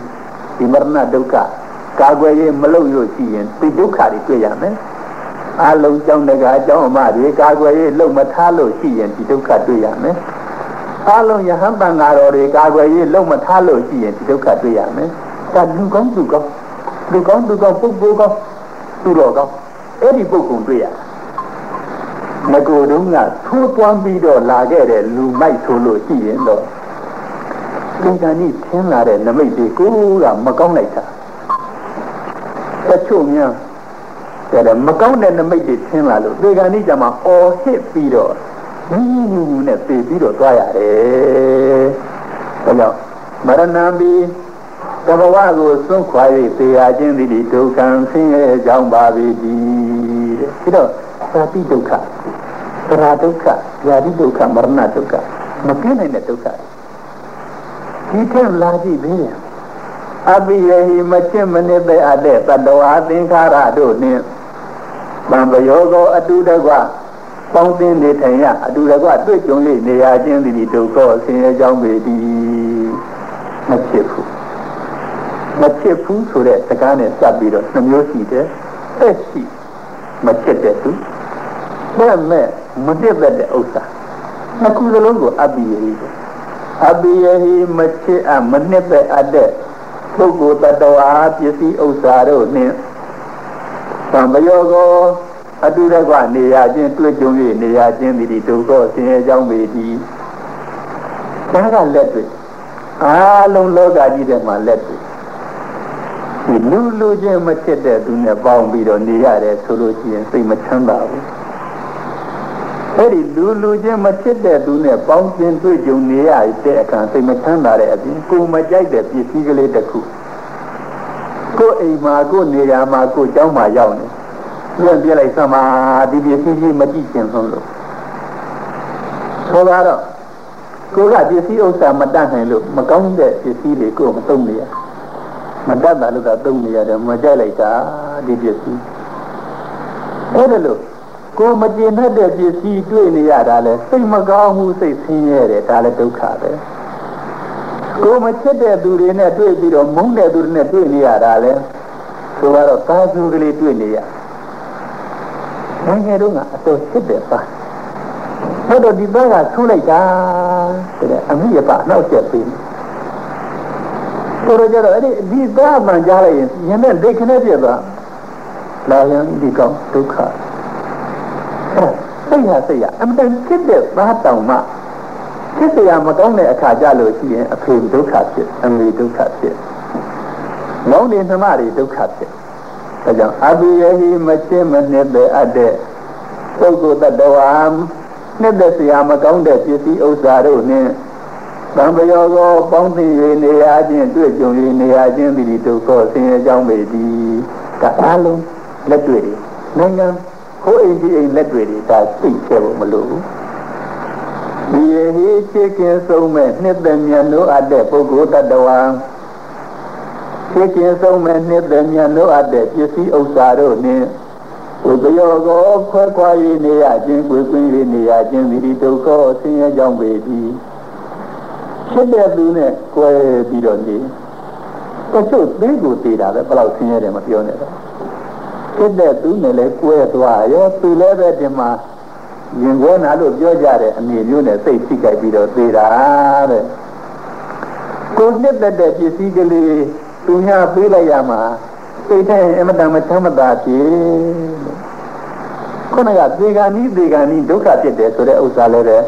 ဒီမရဏဒုက္ခကာကွယ်ရေးမလုပ်လို့ရှိရင်ဒီဒုက္ခတွေတွေ့ရမယ်အလုံးကြောင့်တကအကြောင်းအမတွေကာကွယ်ရေးလှုပ်မထားလို့ရှိရင်ဒီဒုက္ခတွေ့ရမယ်အလုံးယဟန်ပံဃာတော်တွေကာကွယ်ရေးလှုပ်မထားလို့ရှိရင်ဒီဒုက္ခတွေ့ရမယ်ဒါလူကောင်းလူကောင်းလူကောင်းလူကောင်းပုဂ္ဂိုလ်ကောင်းသူတော်ကောင်းအဲ့ဒီပုဂ္ဂိုလ်တွေ့ရငကိုတုံးကထိုးသွမ်းပြီးတော့လာခဲ့တဲ့လူမိုက်ဆိုလို့ရှိရင်တော့ သင်္ကန်းကြီးထင်းလာတဲ့နမိတ်တွေကိုကမကောင်းလိုက်တာတချို့များတဲ့မကောင်းတဲ့နမိတ်တွေထင်းလာလို့သင်္ကန်းကြီးကြမှာအော်ဟစ်ပြီးတော့ဟူးဟူးနဲ့ပြေးပြီးတော့သွားရတယ်ဒါကြောင့်မရဏံဘီတဘဝကိုစွန့်ခွာ၍သေရခြင်းသည်ဒုက္ခံဆင်းရဲကြောင်းပါပေသည်တဲ့ပြီးတော့မသာတိဒုက္ခသရာဒုက္ခญาတိဒုက္ခမရဏဒုက္ခမပြင်းနိုင်တဲ့ဒုက္ခ ဒီထက်လာကြည့်သေးတယ်အပိယဟိမချစ်မနစ်တဲ့အပ်တဲ့တတဝါသင်္ခါရတို့နှင့်ဗံပယောကောအတုတကွပေါင်းသင်းနေထိုင်ရအတူတကွတွေ့ကြုံ၍နေရခြင်းသည်ဒုက္ခဆင်းရဲကြောင်းပေသည်မချစ်ဘူးမချစ်ဘူးဆိုတဲ့စကားနဲ့စပ်ပြီးတော့နှမျိုးရှိတယ်သက်ရှိမချစ်တဲ့သူမဲ့မဲ့မတည့်တဲ့ဥစ္စာနှစ်ခုစလုံးကိုအပိယဟိ အပိယဟိမချစ်အမနှစ်သက်အပ်တဲ့ပုဂ္ဂိုလ်တ attva ပစ္စည်းဥစ္စာတို့နှင့်သံပယောကောအတူတကနေရခြင်းတွေ့ကြုံ၍နေရခြင်းသည်ဒုက္ခဆင်းရဲကြောင်းပေသည်ဒါကလက်တွေ့အားလုံးလောကကြီးထဲမှာလက်တွေ့ဒီလူလူချင်းမချစ်တဲ့သူနဲ့ပေါင်းပြီးတော့နေရတယ်ဆိုလို့ရှိရင်စိတ်မချမ်းသာဘူး အဲ့ဒီလူလူချင်းမချစ်တဲ့သူနဲ့ပေါင်းခြင်းတွေ့ကြုံနေရတဲ့အခါစိတ်မချမ်းသာတဲ့အပြင်ကိုယ်မကြိုက်တဲ့ပစ္စည်းကလေးတစ်ခုကိုယ်အိမ်မှာကိုယ်နေရာမှာကိုယ်เจ้าမှာရောက်နေပြန်ပြလိုက်သမာဒီပစ္စည်းကြီးမကြည့်ချင်ဆုံးလို့ဆိုတော့ကိုယ်ကပစ္စည်းဥစ္စာမတတ်နိုင်လို့မကောင်းတဲ့ပစ္စည်းတွေကိုမသုံးနေရမတတ်တာလို့ကသုံးနေရတယ်မကြိုက်လိုက်တာဒီပစ္စည်းအဲ့ဒါလို့ ကိုမကျင်တတ်တဲ့ပစ္စည်းတွေ့နေရတာလဲစိတ်မကောင်းမှုစိတ်ဆင်းရဲတယ်ဒါလည်းဒုက္ခပဲကိုမချစ်တဲ့သူတွေနဲ့တွေ့ပြီးတော့မုန်းတဲ့သူတွေနဲ့တွေ့နေရတာလဲဆိုတော့သာသူကလေးတွေ့နေရငယ်တော့ကအတော်ချစ်တဲ့သားဟုတ်တော့ဒီသားကဆူးလိုက်တာတဲ့အမိရပါနောက်ကျပေးဆိုတော့ကြတော့အဲ့ဒီဒီသားမှန်ကြားလိုက်ရင်ညနေဒိတ်ခနဲ့ပြသွားလာရင်ဒီကောင်ဒုက္ခ ရစိတ်ရအမှန်တန်ချစ်တဲ့သားတောင်မှချစ်စရာမကောင်းတဲ့အခါကြလို့ရှိရင်အဖေဒုက္ခဖြစ်အမေဒုက္ခဖြစ်မောင်နေနှမတွေဒုက္ခဖြစ်ဒါကြောင့်အဘိယဟိမချစ်မနှစ်ပဲအပ်တဲ့ပုဂ္ဂိုလ်တ attva နှစ်သက်စရာမကောင်းတဲ့ပစ္စည်းဥစ္စာတို့နဲ့သံယောကိုပေါင်းသင်၍နေရာချင်းတွေ့ကြုံ၍နေရာချင်းသည်ဒုက္ခဆင်းရဲကြောင်းပေသည်ဒါအလုံးလက်တွေ့နိုင်ငံ ဟိုအိမ်ဒီအိမ်လက်တွေ့တွေဒါသိခဲ့ဖို့မလိုဘူးဒီဟိချစ်ခင်ဆုံးမဲ့နှစ်သက်မြတ်လို့အပ်တဲ့ပုဂ္ဂိုလ်တ attva ချစ်ခင်ဆုံးမဲ့နှစ်သက်မြတ်လို့အပ်တဲ့ပစ္စည်းဥစ္စာတို့နှင့်ဥပယောကိုခွဲခွာ၍နေရခြင်းကိုယ်ကွင်း၍နေရခြင်းဒီဒုက္ခဆင်းရဲကြောင်းပေသည်ဖြစ်တဲ့သူနဲ့ကွဲပြီးတော့နေတချို့သိကိုသေးတာပဲဘယ်လောက်ဆင်းရဲတယ်မပြောနဲ့တော့ ဖြစ်တဲ့သူနဲ့လည်းကွဲသွားရောသူလည်းပဲဒီမှာရင်ကွဲနာလို့ပြောကြတဲ့အနေမျိုးနဲ့စိတ်ထိကြိုက်ပြီးတော့သေးတာတဲ့ကိုနှစ်သက်တဲ့ပစ္စည်းကလေးသူများပေးလိုက်ရမှာစိတ်ထဲအမတန်မချမ်းမသာဖြစ်ခုနကသေဂာနိသေဂာနိဒုက္ခဖြစ်တယ်ဆိုတဲ့ဥစ္စာလည်းပဲ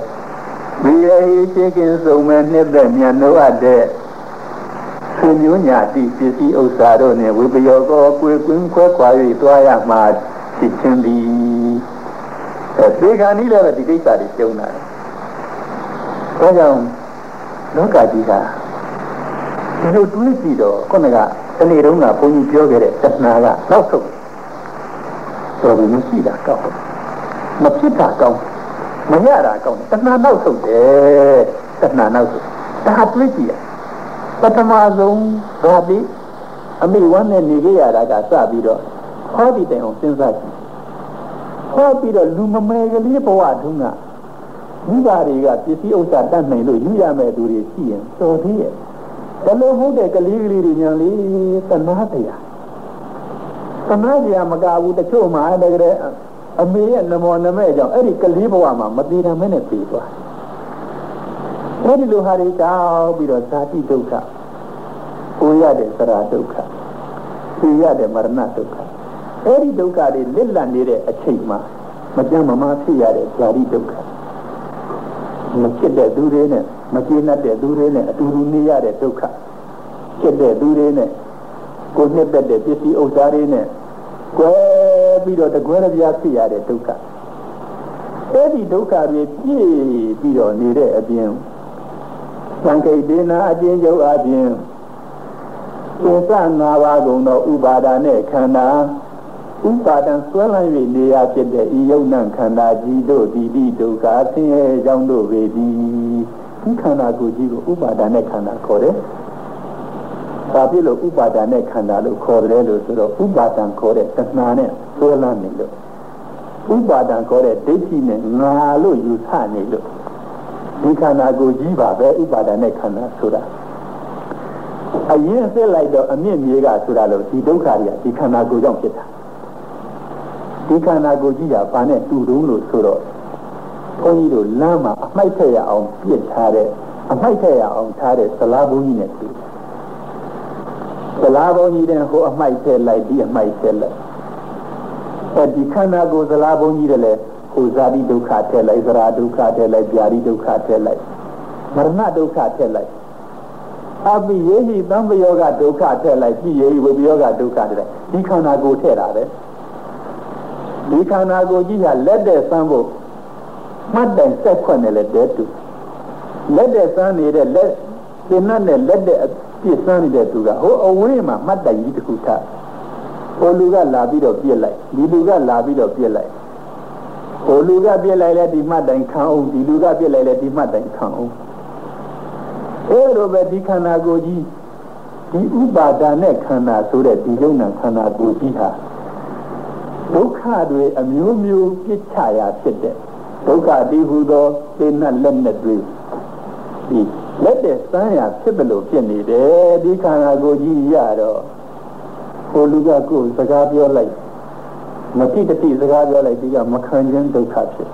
ဒီရေရှိကင်းစုံမဲ့နှစ်သက်မြတ်နိုးအပ်တဲ့ ဆွေမျိုးညာတိပစ္စည်းဥစ္စာတို့နဲ့ဝိပယောကောကိုယ်ကွင်းခွဲခွာ၍သွားရမှာဖြစ်ခြင်းသည်အဲသေဂာနိလည်းပဲဒီကိစ္စတွေကျုံတာဒါကြောင့်လောကကြီးကဒီလိုတွေးကြည့်တော့ခုနကတနေ့တုန်းကဘုန်းကြီးပြောခဲ့တဲ့တဏှာကနောက်ဆုံးတော်ပြီမရှိတာကောင်းမဖြစ်တာကောင်းမရတာကောင်းတဏှာနောက်ဆုံးတယ်တဏှာနောက်ဆုံးဒါတွေးကြည့်ရ ပထမဆုံးဘာပြီးအမိဝမ်းနဲ့နေကြရတာကစပြီးတော့ဟောဒီတိုင်အောင်စဉ်းစားကြည့်ဟောပြီးတော့လူမမယ်ကလေးဘဝတုန်းကမိဘတွေကပစ္စည်းဥစ္စာတတ်နိုင်လို့ယူရမယ်သူတွေရှိရင်တော်သေးရဲ့ဘလို့ဟုတ်တဲ့ကလေးကလေးတွေညာလေးတနာတရားတနာတရားမကဘူးတချို့မှာတကယ်အမေရဲ့နမောနမဲကြောင့်အဲ့ဒီကလေးဘဝမှာမသေးတာမဲနဲ့ပြေးသွား အဲ့ဒီလိုဟာတွေတောက်ပြီးတော့ဇာတိဒုက္ခကိုရတဲ့သရဒုက္ခသိရတဲ့မရဏဒုက္ခအဲ့ဒီဒုက္ခတွေလစ်လပ်နေတဲ့အချိန်မှာမကြမ်းမမာဖြစ်ရတဲ့ဇာတိဒုက္ခမဖြစ်တဲ့သူတွေနဲ့မကျေနပ်တဲ့သူတွေနဲ့အတူတူနေရတဲ့ဒုက္ခဖြစ်တဲ့သူတွေနဲ့ကိုနှစ်သက်တဲ့ပစ္စည်းဥစ္စာတွေနဲ့ကွဲပြီးတော့တကွဲတပြားဖြစ်ရတဲ့ဒုက္ခအဲ့ဒီဒုက္ခတွေပြည့်ပြီးတော့နေတဲ့အပြင် သံခိတ်ဒေနာအကျဉ်းချုပ်အပြင်သင်္သနာပါကုန်သောဥပါဒာနဲ့ခန္ဓာဥပါဒံဆွဲလန်း၍နေရဖြစ်တဲ့ဤယုံနံခန္ဓာကြီးတို့ဒီဒီဒုက္ခဆင်းရဲကြောင်းတို့ပေသည်ဒီခန္ဓာကိုယ်ကြီးကိုဥပါဒံနဲ့ခန္ဓာခေါ်တယ်။ဒါဖြစ်လို့ဥပါဒံနဲ့ခန္ဓာလို့ခေါ်တယ်လို့ဆိုတော့ဥပါဒံခေါ်တဲ့တဏှာနဲ့ဆွဲလန်းနေလို့ဥပါဒံခေါ်တဲ့ဒိဋ္ဌိနဲ့ငါလို့ယူဆနေလို့ ဒီခန္ဓာကိုယ်ကြီးပါပဲဥပါဒံနဲ့ခန္ဓာဆိုတာအရင်ဆက်လိုက်တော့အမြင့်မြေကဆိုတာလို့ဒီဒုက္ခတွေကဒီခန္ဓာကိုယ်ကြောင့်ဖြစ်တာဒီခန္ဓာကိုယ်ကြီးကဘာနဲ့တူတုံးလို့ဆိုတော့ဘုန်းကြီးတို့လမ်းမှာအမိုက်ထက်ရအောင်ပြစ်ထားတဲ့အမိုက်ထက်ရအောင်ထားတဲ့သလားဘုန်းကြီးနဲ့တူသလားဘုန်းကြီးတဲ့ဟိုအမိုက်ထက်လိုက်ဒီအမိုက်ထက်လိုက်အဲဒီခန္ဓာကိုယ်သလားဘုန်းကြီးတွေလည်း ဟိုဇာတိဒုက္ခထက်လိုက်သရာဒုက္ခထက်လိုက်ဗျာတိဒုက္ခထက်လိုက်မရဏဒုက္ခထက်လိုက်အပိယေဟိသံပယောဂဒုက္ခထက်လိုက်ပြည့်ယေဟိဝိပယောဂဒုက္ခထက်လိုက်ဒီခန္ဓာကိုယ်ထက်တာပဲဒီခန္ဓာကိုယ်ကြီးကလက်တဲ့စမ်းဖို့မှတ်တိုင်ဆက်ခွက်နဲ့လည်းတဲတူလက်တဲ့စမ်းနေတဲ့လက်သင်္နတ်နဲ့လက်တဲ့အပြစ်စမ်းနေတဲ့သူကဟိုအဝေးမှာမှတ်တိုင်ကြီးတစ်ခုထားဟိုလူကလာပြီးတော့ပြစ်လိုက်ဒီလူကလာပြီးတော့ပြစ်လိုက် ဟိုလူကပြစ်လိုက်လဲဒီမှတ်တိုင်ခံအောင်ဒီလူကပြစ်လိုက်လဲဒီမှတ်တိုင်ခံအောင်အဲလိုပဲဒီခန္ဓာကိုယ်ကြီးဒီဥပါဒာနဲ့ခန္ဓာဆိုတဲ့ဒီယုံနာခန္ဓာကိုယ်ကြီးဟာဒုက္ခတွေအမျိုးမျိုးပြစ်ချရာဖြစ်တဲ့ဒုက္ခတိဟုသောသိဏလက်နဲ့တွေဒီလက်တဲ့စမ်းရာဖြစ်တယ်လို့ဖြစ်နေတယ်ဒီခန္ဓာကိုယ်ကြီးရတော့ဟိုလူကကိုယ်စကားပြောလိုက် မတိတတိစကားပြောလိုက်ဒီကမခံခြင်းဒုက္ခဖြစ်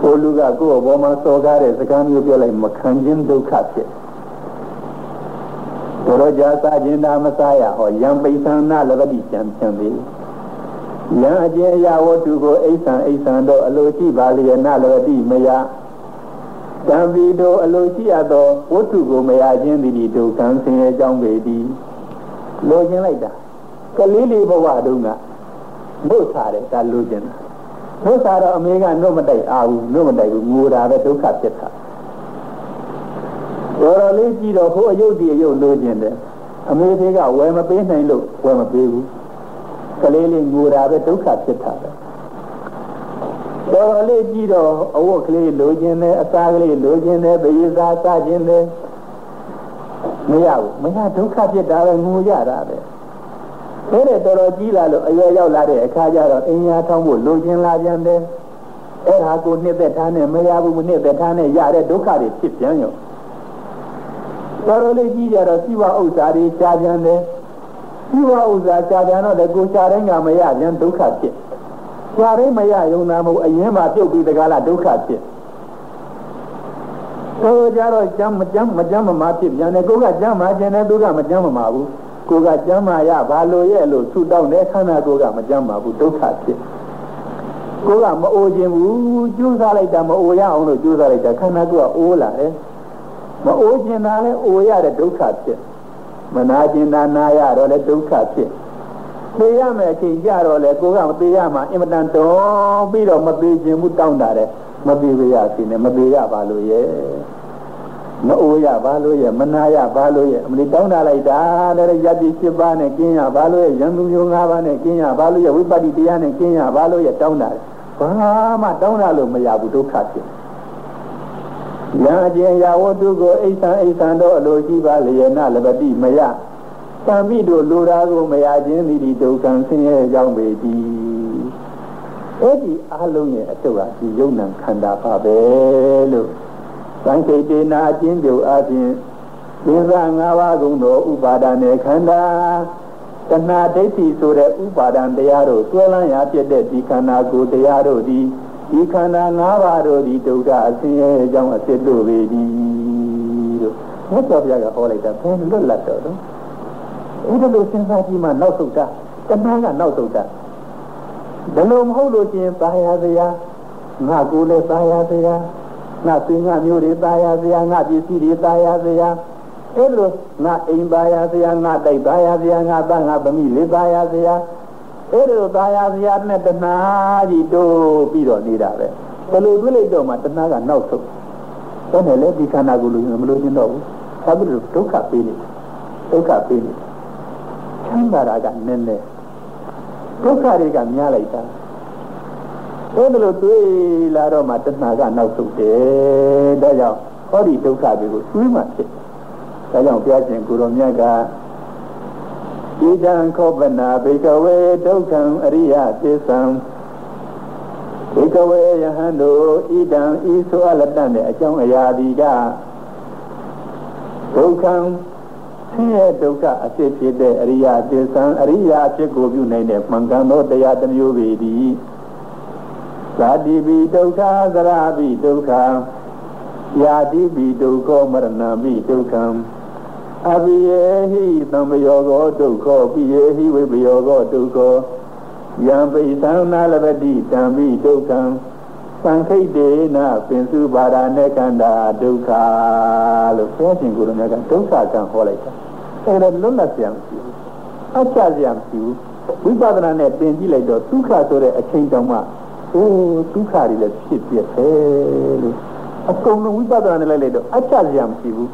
ဟိုလူကကိုယ်အပေါ်မှာစော်ကားတဲ့စကားမျိုးပြောလိုက်မခံခြင်းဒုက္ခဖြစ်တို့တော့ကြာစားခြင်းသာမစားရဟောယံပိသနာလဘတိကြံပြန်ပြီယံအကျဉ်အရာဝတ္ထုကိုအိဋ္ဌံအိဋ္ဌံတို့အလိုရှိပါလျက်နာလဘတိမယတံပီတို့အလိုရှိအပ်သောဝတ္ထုကိုမရခြင်းသည်ဒုက္ခံဆင်းရဲကြောင်းပေသည်လိုချင်လိုက်တာကလေးလေးဘဝတုန်းက နှုတ်စားတယ်ဒါလိုချင်တာနှုတ်စားတော့အမေကနှုတ်မတိုက်အာဘူးနှုတ်မတိုက်ဘူးငိုတာပဲဒုက္ခဖြစ်တာတော်တော်လေးကြည့်တော့ဟိုအယုတ်ဒီအယုတ်လိုချင်တယ်အမေသေးကဝယ်မပေးနိုင်လို့ဝယ်မပေးဘူးကလေးလေးငိုတာပဲဒုက္ခဖြစ်တာပဲတော်တော်လေးကြည့်တော့အဝတ်ကလေးလိုချင်တယ်အစားကလေးလိုချင်တယ်ပရိသာစားချင်တယ်မရဘူးမရဒုက္ခဖြစ်တာပဲငိုရတာပဲ အဲ့ဒါတော်တော်ကြီးလာလို့အရွယ်ရောက်လာတဲ့အခါကျတော့အင်ညာထောင်းဖို့လိုချင်လာပြန်တယ်အဲ့ဒါကိုနှစ်သက်ထားနဲ့မရဘူးမနှစ်သက်ထားနဲ့ရတဲ့ဒုက္ခတွေဖြစ်ပြန်ရောတော်တော်လေးကြီးကြတော့စီဝဥစ္စာတွေရှားပြန်တယ်စီဝဥစ္စာရှားပြန်တော့လေကိုရှားတိုင်းကမရပြန်ဒုက္ခဖြစ်ရှားတိုင်းမရယုံနာမဟုတ်အရင်မှပြုတ်ပြီးတကားလားဒုက္ခဖြစ်တော်ကြတော့ကြမ်းမကြမ်းမကြမ်းမမာဖြစ်ပြန်တယ်ကိုကကြမ်းမာခြင်းနဲ့သူကမကြမ်းမမာဘူး ကိုကကြမ်းမာရဘာလို့ရဲ့လို့ဆူတောင်းတဲ့ခန္ဓာကိုယ်ကမကြမ်းမာဘူးဒုက္ခဖြစ်ကိုကမအိုခြင်းဘူးကျိုးစားလိုက်တာမအိုရအောင်လို့ကျိုးစားလိုက်တာခန္ဓာကိုယ်ကအိုးလာတယ်မအိုခြင်းတာလည်းအိုရတဲ့ဒုက္ခဖြစ်မနာခြင်းတာနာရတော့လည်းဒုက္ခဖြစ်သိရမယ်အချိန်ကြတော့လေကိုကမသေးရမှာအင်မတန်တော်ပြီးတော့မသေးခြင်းဘူးတောင်းတာတယ်မသေးရစီနဲ့မသေးရပါလို့ရဲ့ မအိုးရပါလို့ရဲ့မနာရပါလို့ရဲ့အမလီတောင်းတာလိုက်တာတဲ့ယတိ7ပါးနဲ့ကျင်းရပါလို့ရဲ့ရံသူမျိုး5ပါးနဲ့ကျင်းရပါလို့ရဲ့ဝိပဿနာတရားနဲ့ကျင်းရပါလို့ရဲ့တောင်းတာဘာမှတောင်းတာလို့မရဘူးဒုက္ခဖြစ်ယံအကျဉ်ရာဝတ္ထုကိုအိဋ္ဌံအိဋ္ဌံတို့အလိုရှိပါလျက်နာလပတိမယသံမိတို့လိုတာကိုမရခြင်းသည်ဒုက္ခံဆင်းရဲကြောင်းပေသည်အဲ့ဒီအလုံးရဲ့အတုဟာဒီယုံနံခန္ဓာပါပဲလို့ သံခိတေနာအချင်းပြုအပြင်သင်္သာ၅ပါးကုန်သောဥပါဒณေခန္ဓာတဏှာဒိဋ္ဌိဆိုတဲ့ဥပါဒံတရားတို့တွဲလန်းရာဖြစ်တဲ့ဒီခန္ဓာကိုယ်တရားတို့ဒီဒီခန္ဓာ၅ပါးတို့ဒီဒုက္ခအဆင်းရဲအကြောင်းအစစ်တို့ပေသည်တို့မြတ်စွာဘုရားကဟောလိုက်တာဘယ်လွတ်လပ်တော့တော့အဲ့ဒါလို့စဉ်းစားကြည့်မှနောက်ဆုံးတာတဏှာကနောက်ဆုံးတာဘယ်လိုမဟုတ်လို့ချင်းပါရစရာငါကိုယ်လည်းပါရစရာ ငါသင်္ကမျိုးတွေပါရစရာငါပစ္စည်းတွေပါရစရာအဲ့လိုငါအိမ်ပါရစရာငါတိုက်ပါရစရာငါသားငါသမီးလေးပါရစရာအဲ့လိုပါရစရာနဲ့တဏှာကြီးတိုးပြီးတော့နေတာပဲဘယ်လိုတွေ့လိုက်တော့မှတဏှာကနောက်ဆုံးဘယ်နဲ့လဲဒီခန္ဓာကိုယ်လိုမလို့ခြင်းတော့ဘူးဘာဖြစ်လို့ဒုက္ခပေးနေဒုက္ခပေးနေချမ်းသာတာကနည်းနည်းဒဒုက္ခတွေကများလိုက်တာ အဲ့ဒါလို့တွေးလာတော့မှတဏှာကနောက်ဆုတ်တယ်ဒါကြောင့်ဟောဒီဒုက္ခတွေကိုတွေးမှဖြစ်ဒါကြောင့်ဘုရားရှင်ကိုရောမြတ်ကဣဒံခောပနာဘေကဝေဒုက္ခံအရိယသစ္ဆံဘေကဝေယဟန်တို့ဣဒံဤဆိုအလတ္တနဲ့အကြောင်းအရာဒီကဒုက္ခံဆင်းရဲဒုက္ခအဖြစ်ဖြစ်တဲ့အရိယသစ္ဆံအရိယအဖြစ်ကိုပြုနိုင်တဲ့မှန်ကန်သောတရားတစ်မျိုးပေသည် ဇာတိပိဒုက္ခသရပိဒုက္ခယာတိပိဒုက္ခမရဏပိဒုက္ခအဘိယေဟိသံပယောကောဒုက္ခပိယေဟိဝိပယောကောဒုက္ခယံပိသံနာလပတိတံပိဒုက္ခံသံခိတ်တေနပင်စုပါဒာနေကန္တာဒုက္ခလို့ဆိုရှင်ကိုယ်တော်မြတ်ကဒုက္ခကံဟောလိုက်တာအဲဒါလွတ်လပ်ပြန်ပြီအချပြန်ပြီဝိပဿနာနဲ့တင်ကြည့်လိုက်တော့ဒုက္ခဆိုတဲ့အချိန်တောင်မှ အိုးဒုက္ခတွေလည်းဖြစ်ပြတယ်လို့အကုန်လုံးဝိပဿနာနဲ့လိုက်လိုက်တော့အချပြန်မရှိဘူး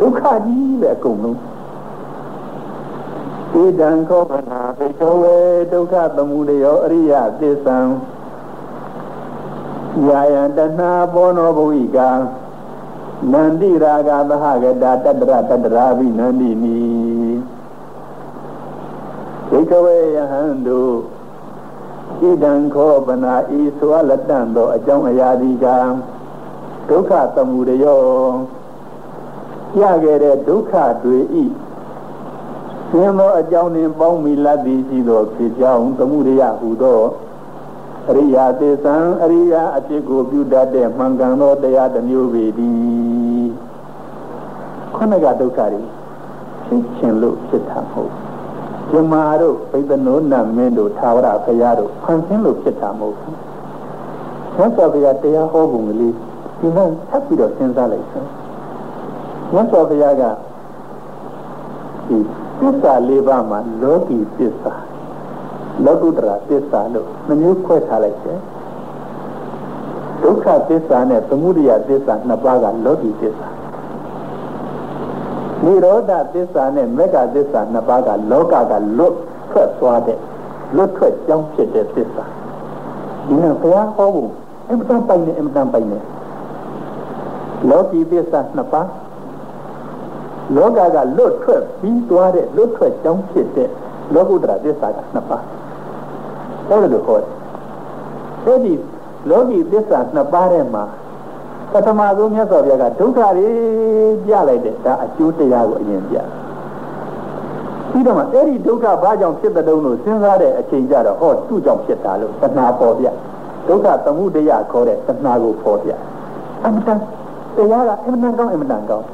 ဒုက္ခကြီးပဲအကုန်လုံးဣဒံခောပနာပိခောဝေဒုက္ခသမုဒယောအရိယသစ္ဆံယာယတနာဘောနောဘဝိကနန္တိရာဂသဟဂတာတတရတတရာဘိနန္တိနီဒိကဝေယဟံတို့ ဣဒံခောပနာဤဆွာလက်တန်သောအကြောင်းအရာဒီကဒုက္ခသမုဒယောရခဲ့တဲ့ဒုက္ခတွေဤသင်သောအကြောင်းနှင့်ပေါင်းမိလတ်သည်ရှိသောဖြစ်ကြောင်းသမှုရိယဟူသောအရိယာသေသံအရိယာအဖြစ်ကိုပြုတတ်တဲ့မှန်ကန်သောတရားတစ်မျိုးပေသည်ခုနကဒုက္ခတွေဖြစ်ခြင်းလို့ဖြစ်တာမဟုတ် ဇမာတို့ဘိသနောနမင်းတို့သာဝရဘုရားတို့ဖန်ဆင်းလို့ဖြစ်တာမဟုတ်ဘူး။ဆက်စွာဘုရားတရားဟောပုံကလေးဒီမှာဆက်ပြီးတော့စဉ်းစားလိုက်စမ်း။မြတ်စွာဘုရားကဒီသစ္စာလေးပါးမှာလောကီသစ္စာလောကုတ္တရာသစ္စာလို့နှမျိုးခွဲထားလိုက်တယ်ဒုက္ခသစ္စာနဲ့သမုဒယသစ္စာနှစ်ပါးကလောကီသစ္စာ နိရောဓသစ္စာနဲ့မေဃသစ္စာနှစ်ပါးကလောကကလွတ်ထွက်သွားတဲ့လွတ်ထွက်ကြောင်းဖြစ်တဲ့သစ္စာဒီနေ့ဘုရားဟောဖို့အမှန်တန်ပိုင်နေအမှန်တန်ပိုင်နေလောကီသစ္စာနှစ်ပါးလောကကလွတ်ထွက်ပြီးသွားတဲ့လွတ်ထွက်ကြောင်းဖြစ်တဲ့လောကုတ္တရာသစ္စာကနှစ်ပါးအဲ့လိုခေါ်တယ်အဲ့ဒီလောကီသစ္စာနှစ်ပါးထဲမှာ ပထမဆုံးမြတ်စွာဘုရားကဒုက္ခတွေပြလိုက်တယ်ဒါအကျိုးတရားကိုအရင်ပြပြီးတော့မှအဲ့ဒီဒုက္ခဘာကြောင့်ဖြစ်တဲ့တုံးလို့စဉ်းစားတဲ့အချိန်ကြတော့ဟောသူ့ကြောင့်ဖြစ်တာလို့တဏှာပေါ်ပြဒုက္ခသမှုတရားခေါ်တဲ့တဏှာကိုပေါ်ပြအမှန်တန်တရားကအမှန်တန်ကောင်းအမှန်တန်ကောင်း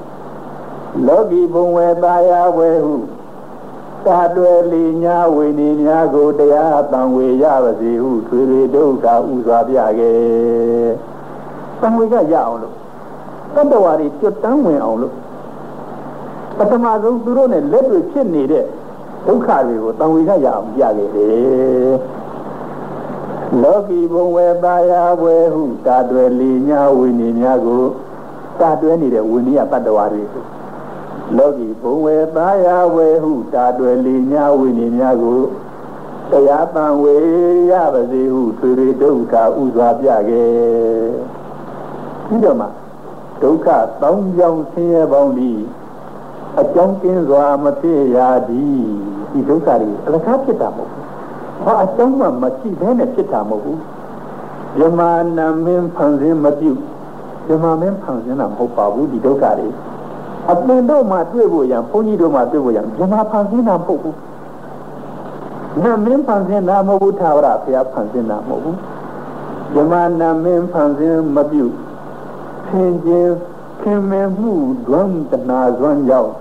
လောကီဘုံဝေတာယာဝေဟုသာတွယ်လီညာဝိနေများကိုတရားတန်ဝေရပါစေဟုထွေထွေဒုက္ခဥစွာပြခဲ့ တန်ဝေကရအောင်လို့တတ္တဝါတွေကျွတ်တန်းဝင်အောင်လို့ပထမဆုံးသူတို့နဲ့လက်တွေဖြစ်နေတဲ့ဒုက္ခတွေကိုတန်ဝေကရအောင်ပြခဲ့တယ်လောကီဘုံဝေတာယာဝေဟုသာတွယ်လီညာဝိနေများကိုသာတွဲနေတဲ့ဝိနည်းတတ္တဝါတွေကိုလောကီဘုံဝေသာယာဝေဟုတာတွယ်လီညာဝိနေများကိုတရားတန်ဝေရပါစေဟုထွေထွေဒုက္ခဥစွာပြခဲ့ ပြီးတော့မှဒုက္ခတောင်းကြောင်းဆင်းရဲပေါင်းသည်အကြောင်းကင်းစွာမဖြစ်ရသည်ဒီဒုက္ခတွေအလကားဖြစ်တာမဟုတ်ဘူးဟောအကြောင်းမှမရှိဘဲနဲ့ဖြစ်တာမဟုတ်ဘူးယမနာမင်းဖန်ဆင်းမပြုယမမင်းဖန်ဆင်းတာမဟုတ်ပါဘူးဒီဒုက္ခတွေအပင်တို့မှတွေ့ဖို့ရန်ဘုန်းကြီးတို့မှတွေ့ဖို့ရန်မြမဖန်ဆင်းတာမဟုတ်ဘူး။နာမင်းဖန်ဆင်းတာမဟုတ်ဘူးသာဝရဘုရားဖန်ဆင်းတာမဟုတ်ဘူး။မြမနာမင်းဖန်ဆင်းမပြု ခင်ချင်းခင်မမှုဒွမ်းတနာဇွမ်းရောက်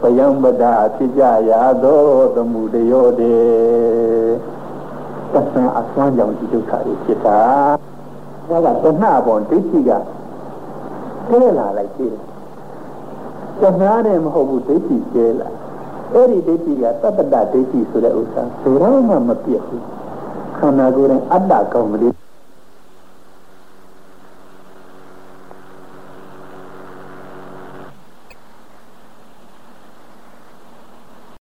ဘယံပဒဖြစ်ကြရသောသမှုတယောတေသစ္စာအစွမ်းကြောင့်ဒီဒုက္ခတွေဖြစ်တာ။ဒါကတဏှာပေါ်ဒိဋ္ဌိကတည့်လာလိုက်သေးတယ်တဏှာနဲ့မဟုတ်ဘူးဒိဋ္ဌိကျဲလာအဲ့ဒီဒိဋ္ဌိကတတ္တဒိဋ္ဌိဆိုတဲ့ဥစ္စာဘယ်တော့မှမပြတ်ဘူးခန္ဓာကိုယ်နဲ့အတ္တကောင်းကလေး